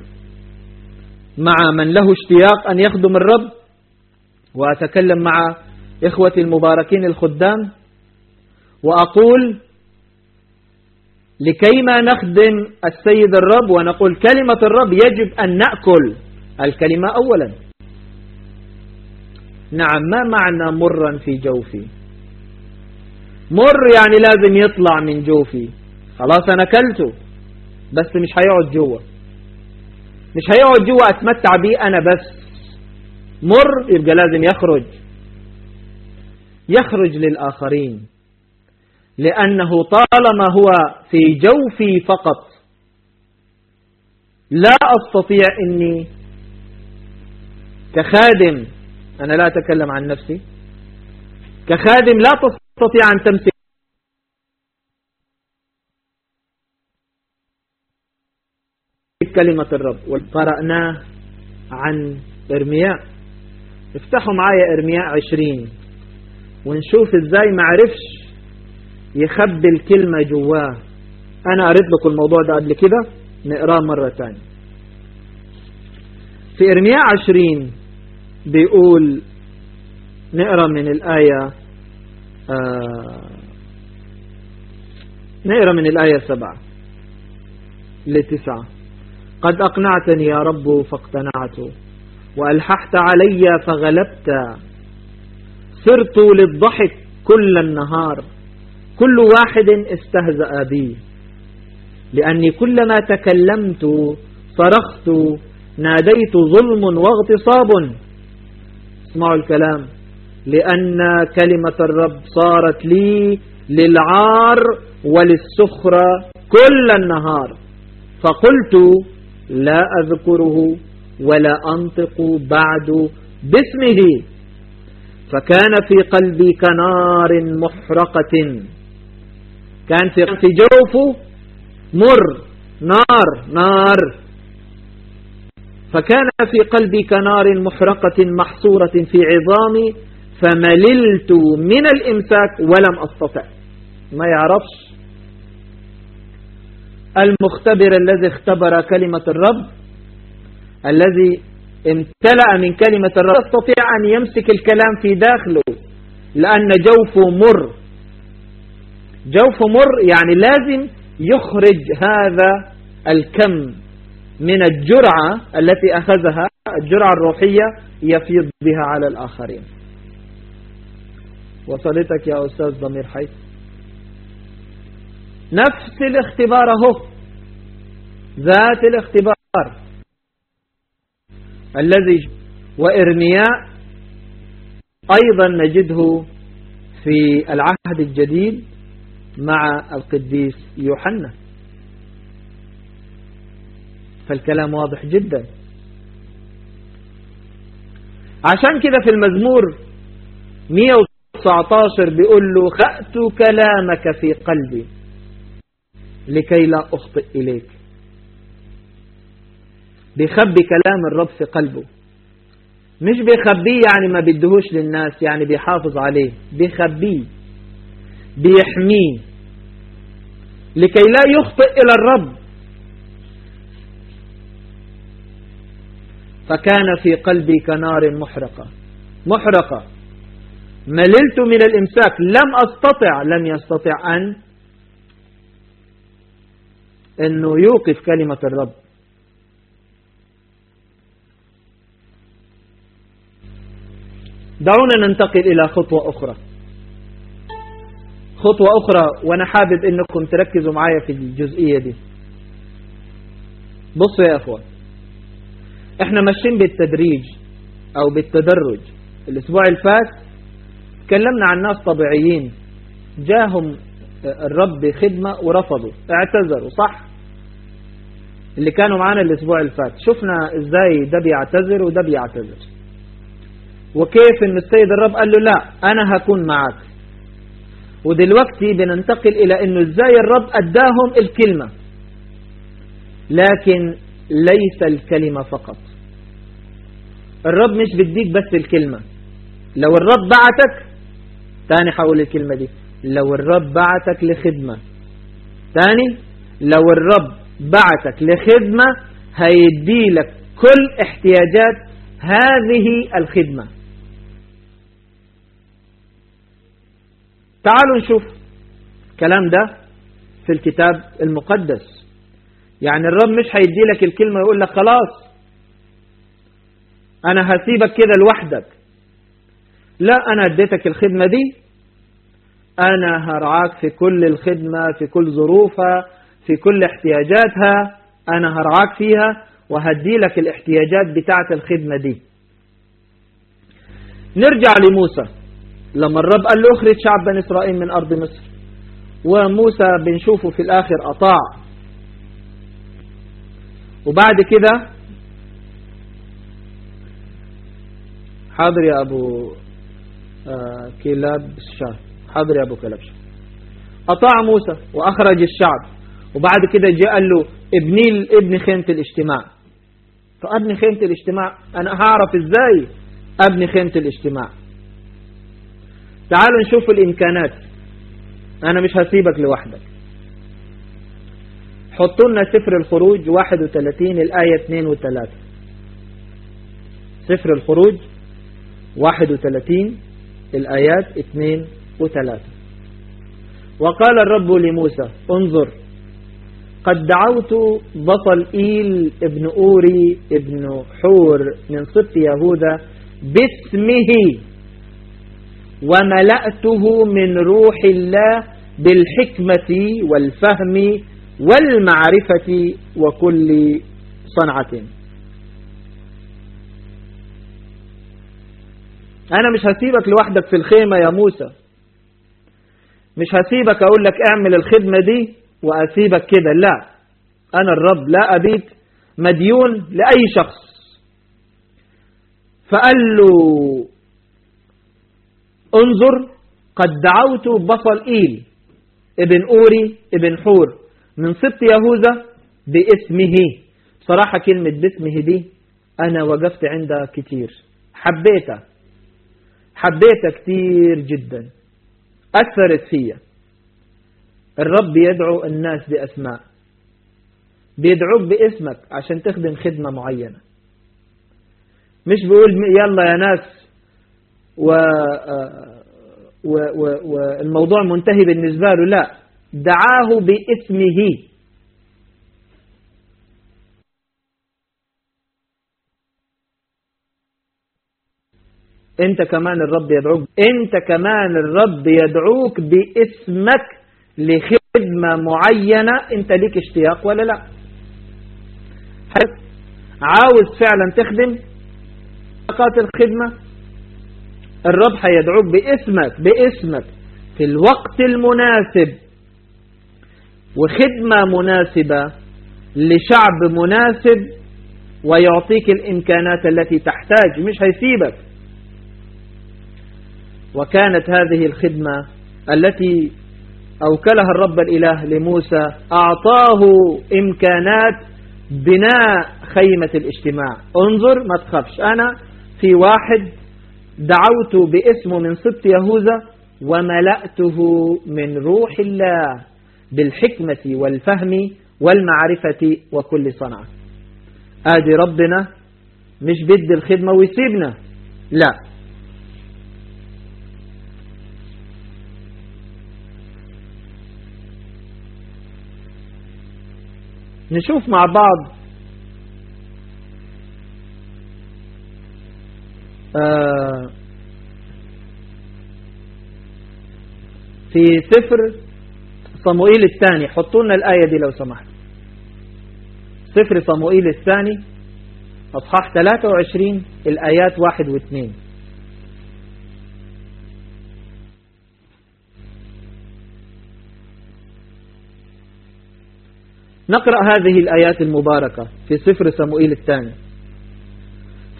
مع من له اشتياق أن يخدم الرب. وأتكلم مع إخوتي المباركين الخدام. وأقول لكيما نخدم السيد الرب ونقول كلمة الرب يجب أن نأكل الكلمة أولا. نعم ما معنى مرا في جوفي؟ مر يعني لازم يطلع من جوفي. خلاص أنا أكلته بس مش هيقعد جوا مش هيقعد جوا أتمتع بيه أنا بس. مر يبقى لازم يخرج. يخرج للآخرين. لأنه طالما هو في جوفي فقط. لا أستطيع أني كخادم أنا لا أتكلم عن نفسي كخادم لا تستطيع أن تمسك. كلمة الرب وقرأناه عن إرمياء افتحوا معايا إرمياء عشرين ونشوف إزاي معرفش يخبي الكلمة جواه. أنا قريت لكم الموضوع ده قبل كده نقراه مرة تانية. في إرمياء عشرين بيقول نقرأ من الآية آه نقرأ من الآية سبعة لتسعة. قد أقنعتني يا رب فاقتنعت وألححت علي فغلبت. صرت للضحك كل النهار. كل واحد استهزأ بي. لأني كلما تكلمت صرخت ناديت ظلم واغتصاب. اسمعوا الكلام. لأن كلمة الرب صارت لي للعار وللسخرة كل النهار. فقلت لا أذكره ولا أنطق بعد باسمه. فكان في قلبي كنار محرقة. كان في جوفه مر نار نار. فكان في قلبي كنار محرقة محصورة في عظامي فمللت من الإمساك ولم أستطع. ما يعرفش؟ المختبر الذي اختبر كلمة الرب الذي امتلأ من كلمة الرب يستطيع أن يمسك الكلام في داخله لأن جوفه مر. جوفه مر يعني لازم يخرج هذا الكم من الجرعة التي أخذها الجرعة الروحية يفيض بها على الآخرين. وصلتك يا أستاذ ضمير حيث نفس الاختبار أهو. ذات الاختبار. الذي وإرمياء أيضا نجده في العهد الجديد مع القديس يوحنا. فالكلام واضح جدا. عشان كده في المزمور 119 بيقول له خأت كلامك في قلبي لكي لا أخطئ إليك. بيخبي كلام الرب في قلبه. مش بيخبيه يعني ما بيدهوش للناس يعني بيحافظ عليه. بيخبيه. بيحميه لكي لا يخطئ إلى الرب. فكان في قلبي كنار محرقة. محرقة. مللت من الإمساك. لم أستطع لم يستطع أن أنه يوقف كلمة الرب. دعونا ننتقل إلى خطوة أخرى. خطوة أخرى وأنا حابب أنكم تركزوا معايا في الجزئية دي. بصوا يا أخوان إحنا ماشيين بالتدريج أو بالتدرج. الأسبوع الفات تكلمنا عن ناس طبيعيين جاهم الرب بخدمة ورفضوا اعتذروا صح؟ اللي كانوا معانا الأسبوع الفات شفنا إزاي ده بيعتذر وده بيعتذر وكيف إن السيد الرب قال له لا أنا هكون معك. ودلوقتي بننتقل إلى إنه إزاي الرب أداهم الكلمة. لكن ليس الكلمة فقط. الرب مش بديك بس الكلمة. لو الرب بعتك تاني حول الكلمة دي لو الرب بعتك لخدمة. تاني لو الرب بعتك لخدمة هيدي لك كل احتياجات هذه الخدمة. تعالوا نشوف الكلام ده في الكتاب المقدس. يعني الرب مش هيدي لك الكلمة ويقول لك خلاص أنا هسيبك كده لوحدك. لا أنا أديتك الخدمة دي. أنا هرعاك في كل الخدمة في كل ظروفها في كل احتياجاتها. أنا هرعاك فيها وهدي لك الاحتياجات بتاعة الخدمة دي. نرجع لموسى. لما الرب قال له اخرج شعب بني إسرائيل من أرض مصر. وموسى بنشوفه في الآخر أطاع. وبعد كده حاضر يا أبو آه كلاب الشاه حاضر يا أبو كلاب أطاع موسى وأخرج الشعب. وبعد كده جاء قال له ابني ابني خيمة الاجتماع. فأبني خيمة الاجتماع أنا هعرف إزاي أبني خيمة الاجتماع؟ تعالوا نشوف الإمكانات. أنا مش هسيبك لوحدك. حطوا لنا سفر الخروج 31 الآية 2 و 3 سفر الخروج 31 الآيات 2 وثلاثة. وقال الرب لموسى انظر قد دعوت بطل إيل ابن أوري ابن حور من سبط يهوذا باسمه. وملأته من روح الله بالحكمة والفهم والمعرفة وكل صنعة. أنا مش هسيبك لوحدك في الخيمة يا موسى. مش هسيبك أقول لك اعمل الخدمة دي وأسيبك كده لا. أنا الرب لا أبيت مديون لأي شخص. فقال له انظر قد دعوت بصل إيل ابن أوري ابن حور من سبط يهوذا باسمه. صراحة كلمة باسمه دي أنا وقفت عندها كتير. حبيتها. حبيتها كتير جدا. أثرت فيا. الرب يدعو الناس بأسماء. بيدعوك باسمك عشان تخدم خدمة معينة. مش بيقول يلا يا ناس و والموضوع منتهي بالنسبة له لا. دعاه باسمه. انت كمان الرب يدعوك. انت كمان الرب يدعوك باسمك لخدمة معينة. انت ليك اشتياق ولا لا؟ عاوز فعلا تخدم؟ طاقات الخدمة؟ الرب هيدعوك باسمك باسمك. في الوقت المناسب. وخدمة مناسبة لشعب مناسب ويعطيك الإمكانات التي تحتاج مش هيسيبك. وكانت هذه الخدمة التي أوكلها الرب الإله لموسى أعطاه إمكانات بناء خيمة الاجتماع. انظر ما تخافش. أنا في واحد دعوت باسمه من سبط يهوذا وملأته من روح الله بالحكمة والفهم والمعرفة وكل صنعة. آدي ربنا مش بد الخدمة ويسيبنا. لا. نشوف مع بعض في سفر صموئيل الثاني. حطوا لنا الآية دي لو سمحت. سفر صموئيل الثاني أصحاح 23 الآيات 1 و 2 نقرأ هذه الآيات المباركة في سفر صموئيل الثاني.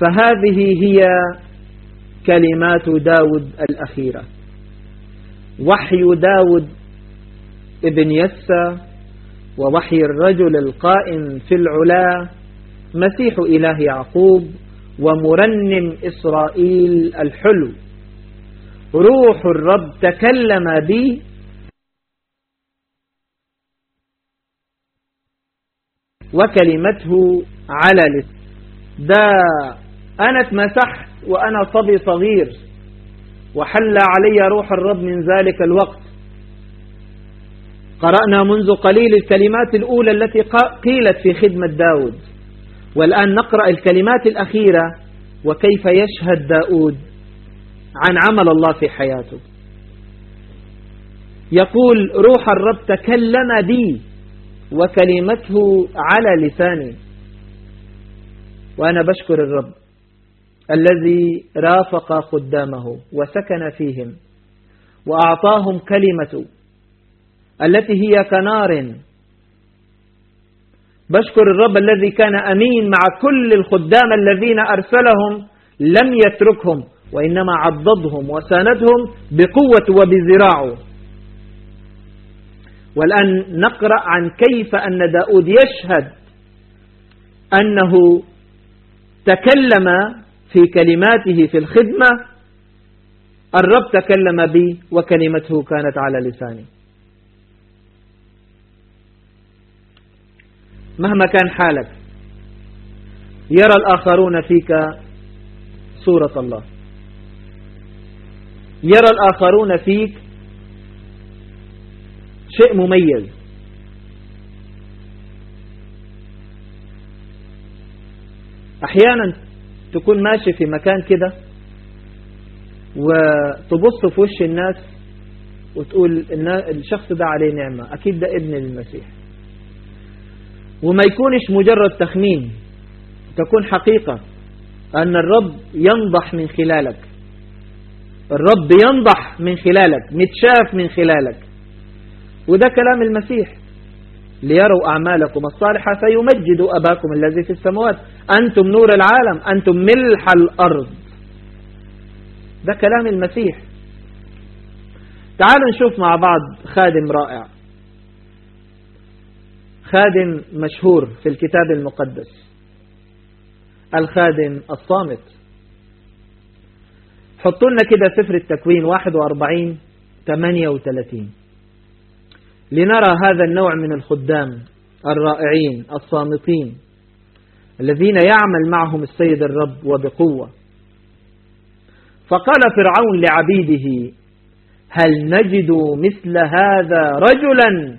فهذه هي كلمات داود الأخيرة. وحي داود ابن يسى ووحي الرجل القائم في العلا مسيح إله يعقوب ومرنم إسرائيل الحلو. روح الرب تكلم بي. وكلمته على لس ده أنا اتمسحت وأنا صبي صغير وحل علي روح الرب من ذلك الوقت. قرأنا منذ قليل الكلمات الأولى التي قيلت في خدمة داود. والآن نقرأ الكلمات الأخيرة وكيف يشهد داود عن عمل الله في حياته. يقول روح الرب تكلم بي وكلمته على لساني. وأنا بشكر الرب. الذي رافق خدامه وسكن فيهم وأعطاهم كلمة التي هي كنار. بشكر الرب الذي كان أمين مع كل الخدام الذين أرسلهم لم يتركهم وإنما عضدهم وساندهم بقوة وبذراعه والآن نقرأ عن كيف أن داود يشهد أنه تكلم في كلماته في الخدمة الرب تكلم بي وكلمته كانت على لساني. مهما كان حالك يرى الآخرون فيك صورة الله. يرى الآخرون فيك شيء مميز. أحيانا تكون ماشي في مكان كده وتبص في وش الناس وتقول الشخص ده عليه نعمة أكيد ده ابن المسيح. وما يكونش مجرد تخمين تكون حقيقة أن الرب ينضح من خلالك. الرب ينضح من خلالك متشاف من خلالك. وده كلام المسيح. ليروا أعمالكم الصالحة فيمجدوا أباكم الذي في السماوات. أنتم نور العالم أنتم ملح الأرض. ده كلام المسيح. تعالوا نشوف مع بعض خادم رائع. خادم مشهور في الكتاب المقدس. الخادم الصامت. حطوا لنا كده سفر التكوين 41 38 لنرى هذا النوع من الخدام الرائعين الصامتين الذين يعمل معهم السيد الرب وبقوة. فقال فرعون لعبيده هل نجد مثل هذا رجلا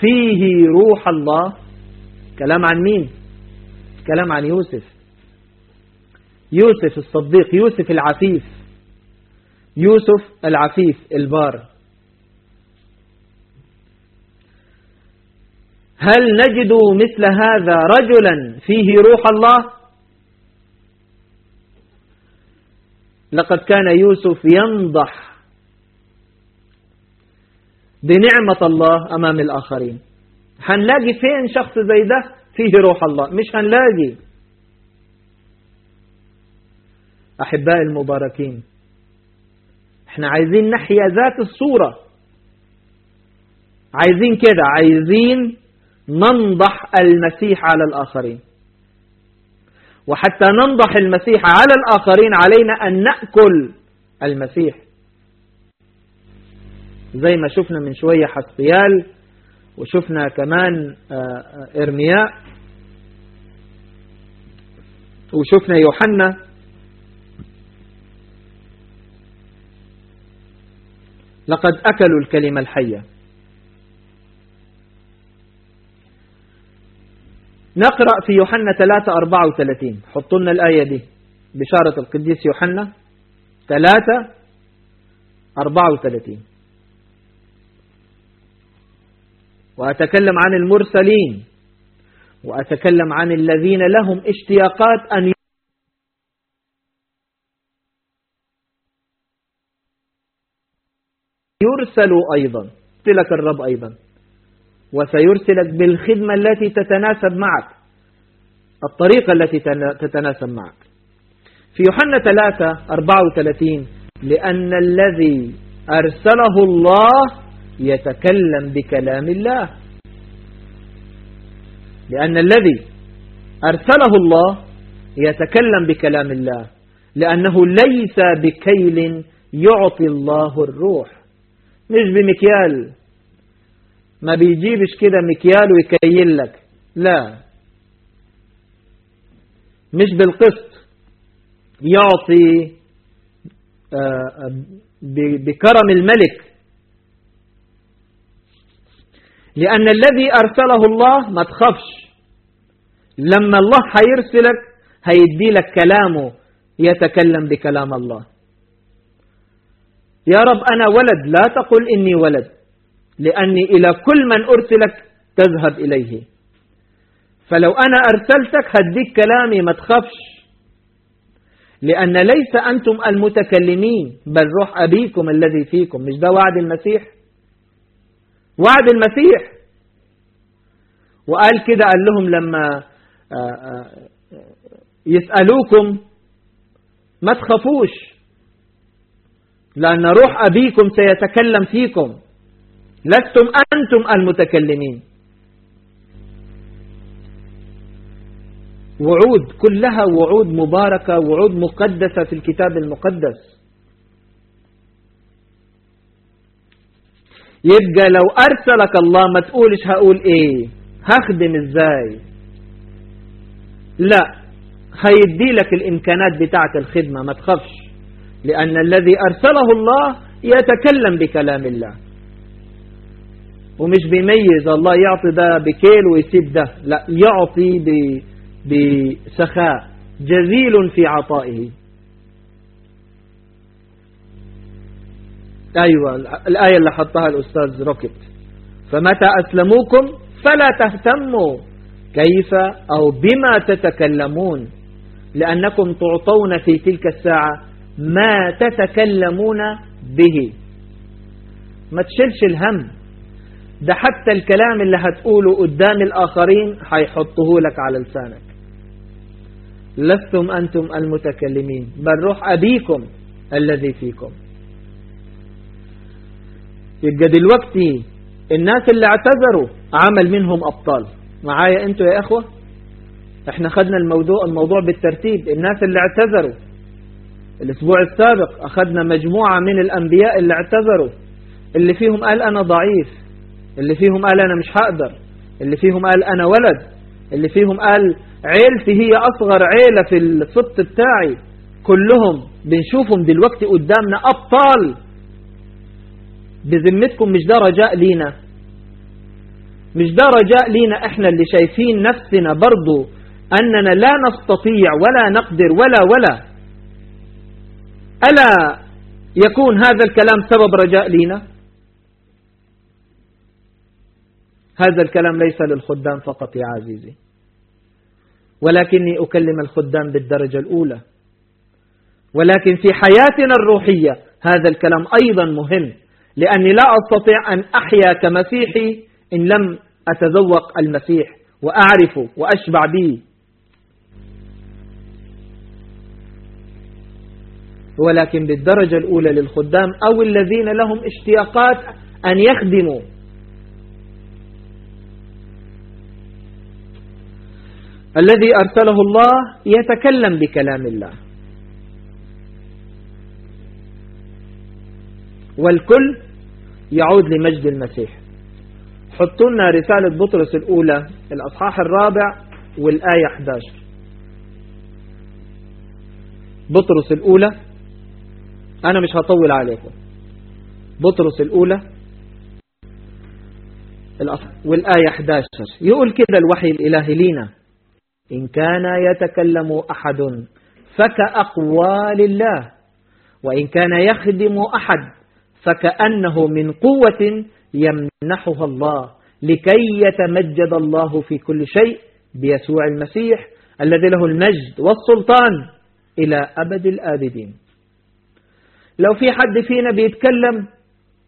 فيه روح الله؟ كلام عن مين؟ كلام عن يوسف. يوسف الصديق يوسف العفيف يوسف العفيف البار. هل نجد مثل هذا رجلا فيه روح الله؟ لقد كان يوسف ينضح بنعمة الله أمام الآخرين. هنلاقي فين شخص زي ده فيه روح الله؟ مش هنلاقي. أحبائي المباركين إحنا عايزين نحيا ذات الصورة. عايزين كده عايزين ننضح المسيح على الآخرين. وحتى ننضح المسيح على الآخرين علينا أن نأكل المسيح. زي ما شفنا من شوية حسقيال وشفنا كمان إرمياء. وشفنا يوحنا. لقد أكلوا الكلمة الحية. نقرأ في يوحنا 3 34 حطوا لنا الآية دي. بشارة القديس يوحنا 3 34 وأتكلم عن المرسلين. وأتكلم عن الذين لهم اشتياقات أن يرسلوا أيضا. لك الرب أيضا. وسيرسلك بالخدمة التي تتناسب معك. الطريقة التي تتناسب معك. في يوحنا 3 34 لأن الذي أرسله الله يتكلم بكلام الله. لأن الذي أرسله الله يتكلم بكلام الله. لأنه ليس بكيل يعطي الله الروح. مش بمكيال ما بيجيبش كده مكيال ويكيل لك. لا. مش بالقسط. يعطي بكرم الملك. لأن الذي أرسله الله ما تخافش. لما الله هيرسلك هيدي لك كلامه يتكلم بكلام الله. يا رب أنا ولد لا تقل إني ولد. لأني إلى كل من أرسلك تذهب إليه. فلو أنا أرسلتك هديك كلامي ما تخافش لأن ليس أنتم المتكلمين بل روح أبيكم الذي فيكم. مش ده وعد المسيح؟ وعد المسيح. وقال كده قال لهم لما يسألوكم ما تخافوش لأن روح أبيكم سيتكلم فيكم. لستم أنتم المتكلمين. وعود كلها وعود مباركة وعود مقدسة في الكتاب المقدس. يبقى لو أرسلك الله ما تقولش هقول إيه؟ هخدم إزاي؟ لا هيدي لك الإمكانات بتاعة الخدمة ما تخافش لأن الذي أرسله الله يتكلم بكلام الله. ومش بيميز. الله يعطي ده بكيل ويسيب ده. لا يعطي بسخاء. جزيل في عطائه. أيوة الآية اللي حطها الأستاذ روكت فمتى أسلموكم فلا تهتموا. كيف أو بما تتكلمون. لأنكم تعطون في تلك الساعة ما تتكلمون به. ما تشلش الهم. ده حتى الكلام اللي هتقوله قدام الآخرين هيحطه لك على لسانك. لستم أنتم المتكلمين. بل روح أبيكم الذي فيكم. يبقى دلوقتي الناس اللي اعتذروا عمل منهم أبطال. معايا أنتوا يا إخوة؟ إحنا خدنا الموضوع, الموضوع بالترتيب. الناس اللي اعتذروا الأسبوع السابق اخدنا مجموعة من الأنبياء اللي اعتذروا اللي فيهم قال أنا ضعيف. اللي فيهم قال أنا مش هقدر اللي فيهم قال أنا ولد اللي فيهم قال عيلتي هي أصغر عيلة في السبط بتاعي. كلهم بنشوفهم دلوقتي قدامنا أبطال. بذمتكم مش ده رجاء لينا. مش ده رجاء لينا إحنا اللي شايفين نفسنا برضو أننا لا نستطيع ولا نقدر ولا ولا. ألا يكون هذا الكلام سبب رجاء لينا؟ هذا الكلام ليس للخدام فقط يا عزيزي. ولكني أكلم الخدام بالدرجة الأولى. ولكن في حياتنا الروحية هذا الكلام أيضا مهم لأني لا أستطيع أن أحيا كمسيحي إن لم أتذوق المسيح وأعرفه وأشبع به. ولكن بالدرجة الأولى للخدام أو الذين لهم اشتياقات أن يخدموا الذي أرسله الله يتكلم بكلام الله. والكل يعود لمجد المسيح. حطوا لنا رسالة بطرس الأولى الأصحاح الرابع والآية 11 بطرس الأولى أنا مش هطول عليكم. بطرس الأولى والآية 11 يقول كده الوحي الإلهي لينا. إن كان يتكلم أحد فكأقوال الله وإن كان يخدم أحد فكأنه من قوة يمنحها الله لكي يتمجد الله في كل شيء بيسوع المسيح الذي له المجد والسلطان إلى أبد الآبدين. لو في حد فينا بيتكلم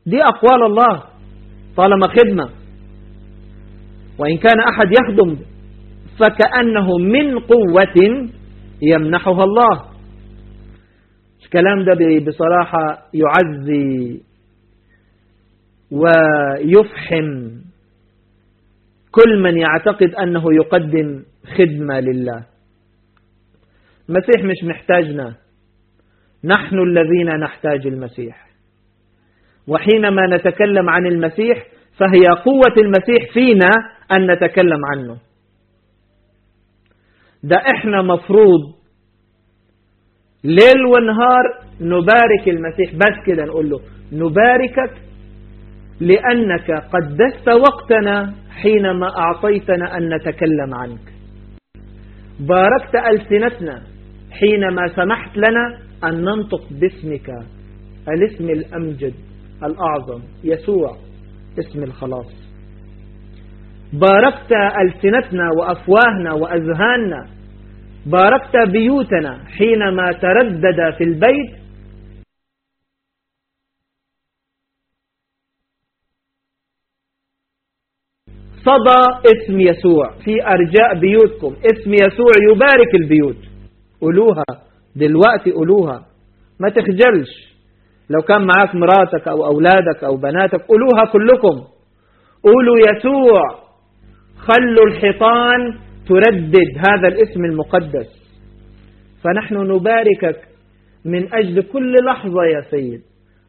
دي أقوال الله طالما خدمة وإن كان أحد يخدم فكأنه من قوة يمنحها الله. الكلام ده بصراحة يعزي ويفحم كل من يعتقد أنه يقدم خدمة لله. المسيح مش محتاجنا. نحن الذين نحتاج المسيح. وحينما نتكلم عن المسيح فهي قوة المسيح فينا أن نتكلم عنه. ده إحنا مفروض ليل ونهار نبارك المسيح. بس كده نقول له نباركك لأنك قدست وقتنا حينما أعطيتنا أن نتكلم عنك. باركت ألسنتنا حينما سمحت لنا أن ننطق باسمك. الاسم الأمجد الأعظم يسوع اسم الخلاص. باركت ألسنتنا وأفواهنا وأذهاننا باركت بيوتنا حينما تردد في البيت. صدى اسم يسوع في أرجاء بيوتكم. اسم يسوع يبارك البيوت. قولوها دلوقتي قولوها ما تخجلش. لو كان معاك مراتك أو أولادك أو بناتك قولوها كلكم. قولوا يسوع. خلوا الحيطان تردد هذا الاسم المقدس. فنحن نباركك من أجل كل لحظة يا سيد.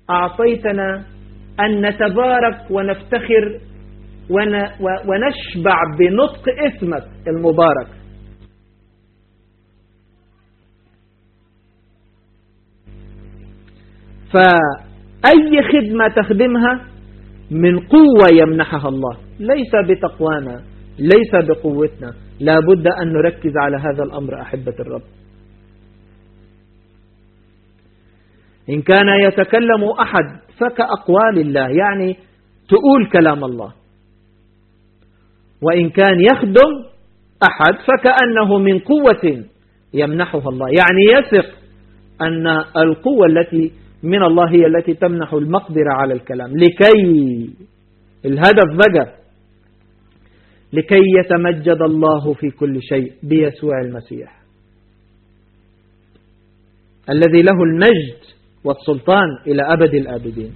أعطيتنا أن نتبارك ونفتخر ونشبع بنطق اسمك المبارك. فأي خدمة تخدمها؟ من قوة يمنحها الله. ليس بتقوانا. ليس بقوتنا. لا بد أن نركز على هذا الأمر أحبة الرب. إن كان يتكلم أحد فكأقوال الله يعني تقول كلام الله. وإن كان يخدم أحد فكأنه من قوة يمنحها الله. يعني يثق أن القوة التي من الله هي التي تمنح المقدرة على الكلام. لكي الهدف بقى لكي يتمجد الله في كل شيء بيسوع المسيح. الذي له المجد والسلطان إلى أبد الآبدين.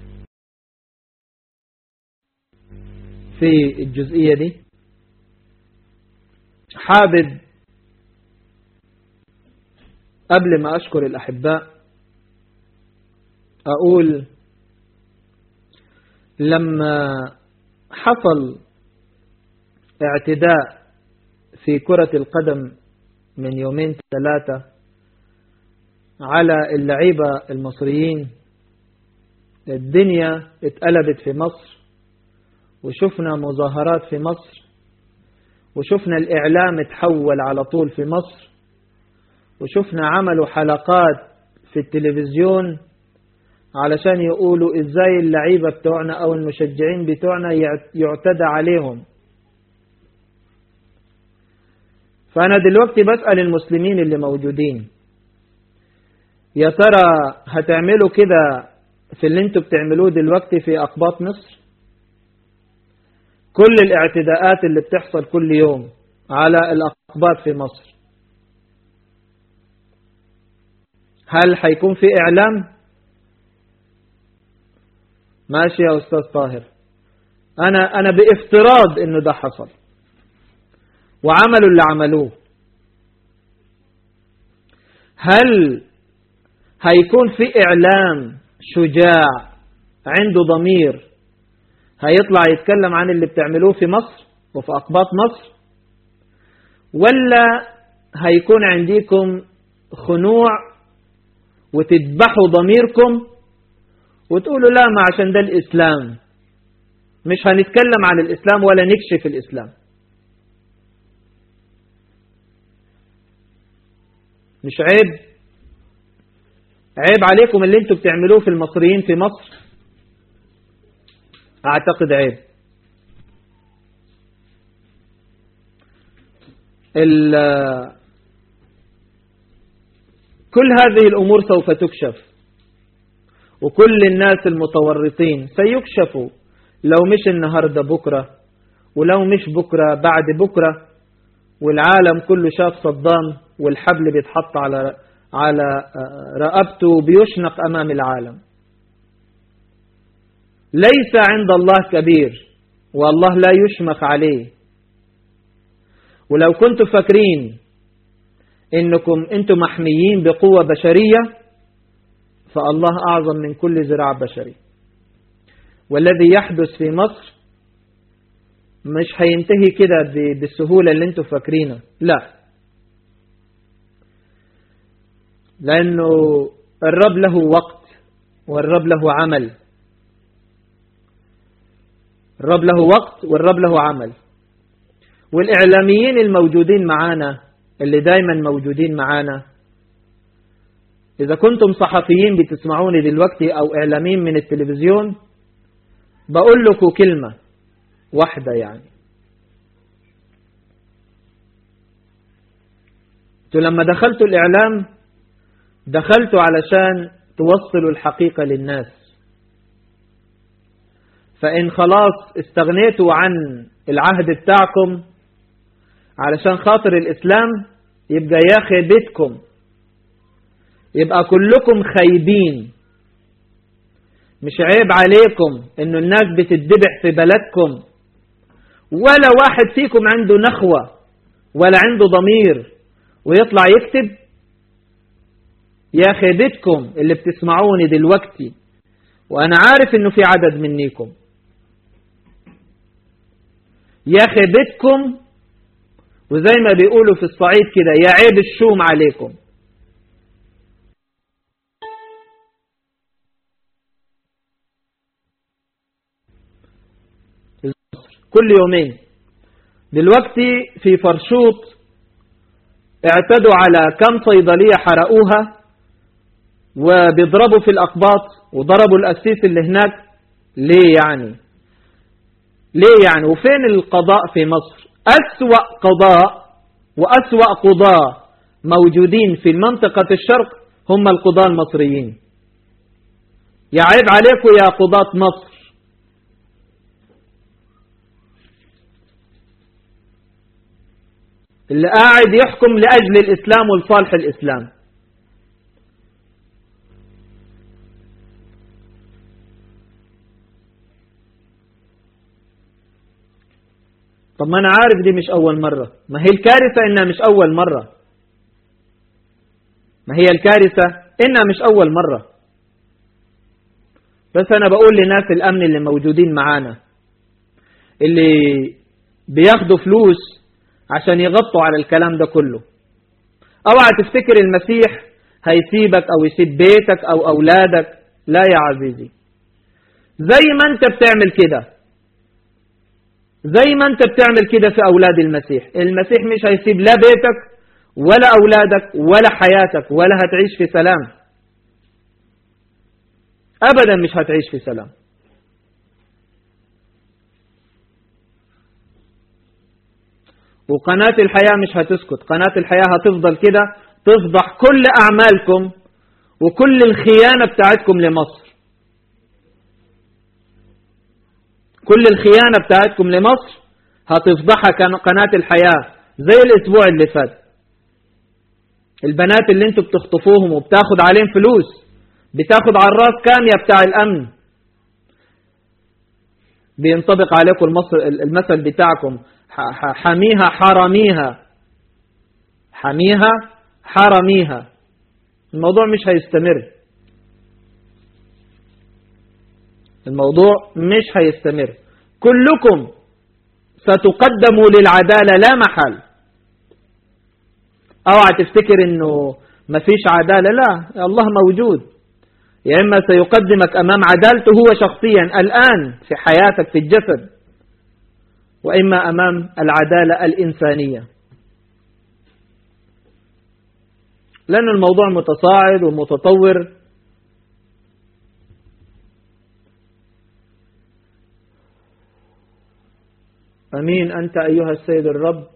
في الجزئية دي حابب قبل ما أشكر الأحباء أقول لما حصل اعتداء في كرة القدم من يومين ثلاثة على اللعيبة المصريين. الدنيا اتقلبت في مصر وشفنا مظاهرات في مصر وشفنا الإعلام اتحول على طول في مصر وشفنا عملوا حلقات في التلفزيون علشان يقولوا إزاي اللعيبة بتوعنا أو المشجعين بتوعنا يعتدى عليهم. فأنا دلوقتي بسأل المسلمين اللي موجودين يا ترى هتعملوا كده في اللي أنتوا بتعملوه دلوقتي في أقباط مصر؟ كل الاعتداءات اللي بتحصل كل يوم على الأقباط في مصر. هل حيكون في إعلام؟ ماشي يا أستاذ طاهر. أنا, أنا بإفتراض إنه ده حصل. وعملوا اللي عملوه. هل هيكون في إعلام شجاع عنده ضمير هيطلع يتكلم عن اللي بتعملوه في مصر وفي أقباط مصر؟ ولا هيكون عندكم خنوع وتذبحوا ضميركم وتقولوا لا ما عشان ده الإسلام. مش هنتكلم عن الإسلام ولا نكشف الإسلام. مش عيب. عيب عليكم اللي أنتوا بتعملوه في المصريين في مصر. أعتقد عيب. كل هذه الأمور سوف تكشف. وكل الناس المتورطين سيكشفوا. لو مش النهاردة بكرة ولو مش بكرة بعد بكرة والعالم كله شاف صدام والحبل بيتحط على على رقبته بيشنق أمام العالم. ليس عند الله كبير والله لا يشمخ عليه. ولو كنتم فاكرين إنكم أنتم محميين بقوة بشرية فالله أعظم من كل زراع بشري والذي يحدث في مصر مش هينتهي كده بالسهولة اللي أنتم فاكرينها. لا. لأنه الرب له وقت والرب له عمل. الرب له وقت والرب له عمل. والإعلاميين الموجودين معانا اللي دايما موجودين معانا إذا كنتم صحفيين بتسمعوني دلوقتي أو إعلاميين من التلفزيون بقول لكم كلمة واحدة يعني. لما دخلتوا الإعلام دخلتوا علشان توصلوا الحقيقة للناس. فإن خلاص استغنيتوا عن العهد بتاعكم علشان خاطر الإسلام يبقى يا خيبتكم يبقى كلكم خايبين. مش عيب عليكم إنه الناس بتدبح في بلدكم. ولا واحد فيكم عنده نخوة ولا عنده ضمير ويطلع يكتب يا خيبتكم اللي بتسمعوني دلوقتي وأنا عارف إنه في عدد منيكم يا خيبتكم وزي ما بيقولوا في الصعيد كده يا عيب الشوم عليكم. كل يومين. دلوقتي في فرشوط اعتدوا على كم صيدلية حرقوها. وبيضربوا في الأقباط وضربوا الأسيس اللي هناك. ليه يعني؟ ليه يعني؟ وفين القضاء في مصر؟ أسوأ قضاء وأسوأ قضاء موجودين في منطقة الشرق هم القضاة المصريين. يعيب عليكم يا قضاة مصر. اللي قاعد يحكم لأجل الإسلام ولصالح الإسلام. طب ما أنا عارف دي مش أول مرة. ما هي الكارثة إنها مش أول مرة. ما هي الكارثة إنها مش أول مرة. بس أنا بقول لناس الأمن اللي موجودين معانا. اللي بياخدوا فلوس عشان يغطوا على الكلام ده كله. أوعى تفتكر المسيح هيسيبك أو يسيب بيتك أو أولادك. لا يا عزيزي. زي ما أنت بتعمل كده. زي ما انت بتعمل كده في أولاد المسيح. المسيح مش هيسيب لا بيتك ولا أولادك ولا حياتك ولا هتعيش في سلام. ابدا مش هتعيش في سلام. وقناة الحياة مش هتسكت. قناة الحياة هتفضل كده تفضح كل أعمالكم وكل الخيانة بتاعتكم لمصر. كل الخيانة بتاعتكم لمصر هتفضحها قناة الحياة زي الأسبوع اللي فات. البنات اللي أنتوا بتخطفوهم وبتاخد عليهم فلوس بتاخد على الراس كامية بتاع الأمن. بينطبق عليكم المثل بتاعكم حميها حرميها. حميها حرميها. الموضوع مش هيستمر. الموضوع مش هيستمر. كلكم ستقدموا للعدالة لا محل. أوعى تفتكر إنه مفيش عدالة؟ لا الله موجود. يا إما سيقدمك أمام عدالته هو شخصيا الآن في حياتك في الجسد وإما أمام العدالة الإنسانية. لأن الموضوع متصاعد ومتطور. أمين. أنت أيها السيد الرب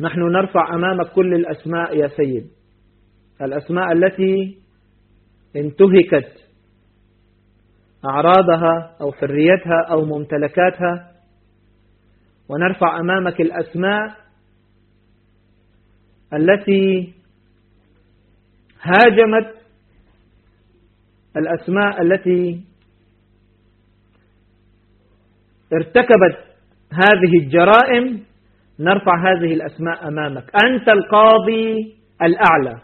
نحن نرفع أمامك كل الأسماء يا سيد. الأسماء التي انتهكت أعراضها أو حريتها أو ممتلكاتها ونرفع أمامك الأسماء التي هاجمت الأسماء التي ارتكبت هذه الجرائم نرفع هذه الأسماء أمامك. أنت القاضي الأعلى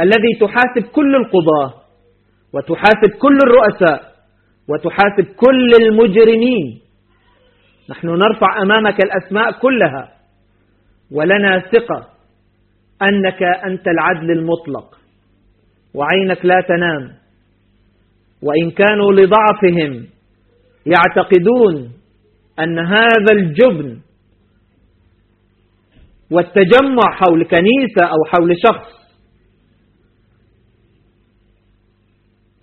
الذي تحاسب كل القضاة وتحاسب كل الرؤساء وتحاسب كل المجرمين. نحن نرفع أمامك الأسماء كلها ولنا ثقة أنك أنت العدل المطلق وعينك لا تنام وإن كانوا لضعفهم يعتقدون أن هذا الجبن والتجمع حول كنيسة أو حول شخص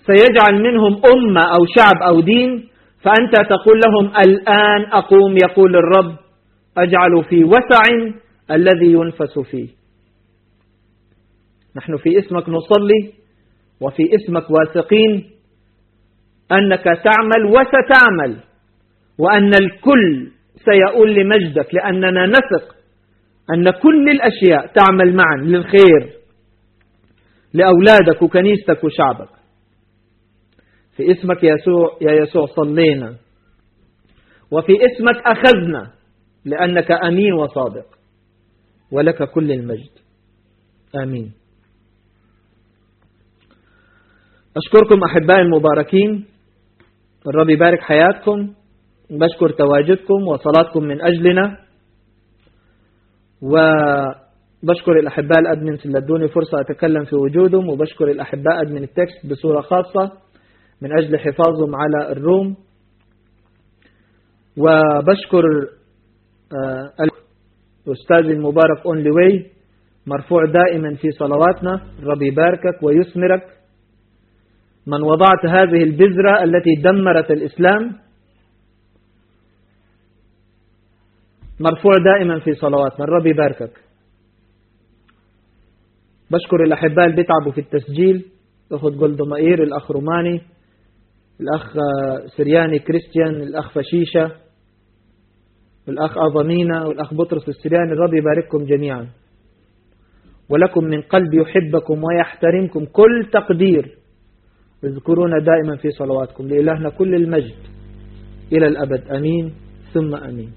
سيجعل منهم أمة أو شعب أو دين فأنت تقول لهم الآن أقوم يقول الرب أجعل في وسع الذي ينفس فيه. نحن في اسمك نصلي وفي اسمك واثقين أنك تعمل وستعمل وأن الكل سيؤول لمجدك لأننا نثق أن كل الأشياء تعمل معا للخير لأولادك وكنيستك وشعبك. في اسمك يسوع يا يسوع صلينا. وفي اسمك أخذنا لأنك أمين وصادق ولك كل المجد. آمين. أشكركم أحبائي المباركين. الرب يبارك حياتكم بشكر تواجدكم وصلاتكم من أجلنا وبشكر الأحباء ال admins اللي ادوني فرصة أتكلم في وجودهم وبشكر الأحباء admin ال text بصورة خاصة من أجل حفاظهم على ال room وبشكر آه، الأستاذ المبارك Only Way مرفوع دائما في صلواتنا ربي يباركك ويثمرك. من وضعت هذه البذرة التي دمرت الإسلام مرفوع دائما في صلواتنا. الرب يباركك. بشكر الأحباء اللي بيتعبوا في التسجيل. الأخت جولدمائير الأخ روماني الأخ سرياني كريستيان الأخ فشيشة الأخ أظنينا والأخ بطرس السرياني. الرب يبارككم جميعا. ولكم من قلب يحبكم ويحترمكم. كل تقدير اذكرونا دائما في صلواتكم لإلهنا كل المجد. إلى الأبد. أمين. ثم أمين.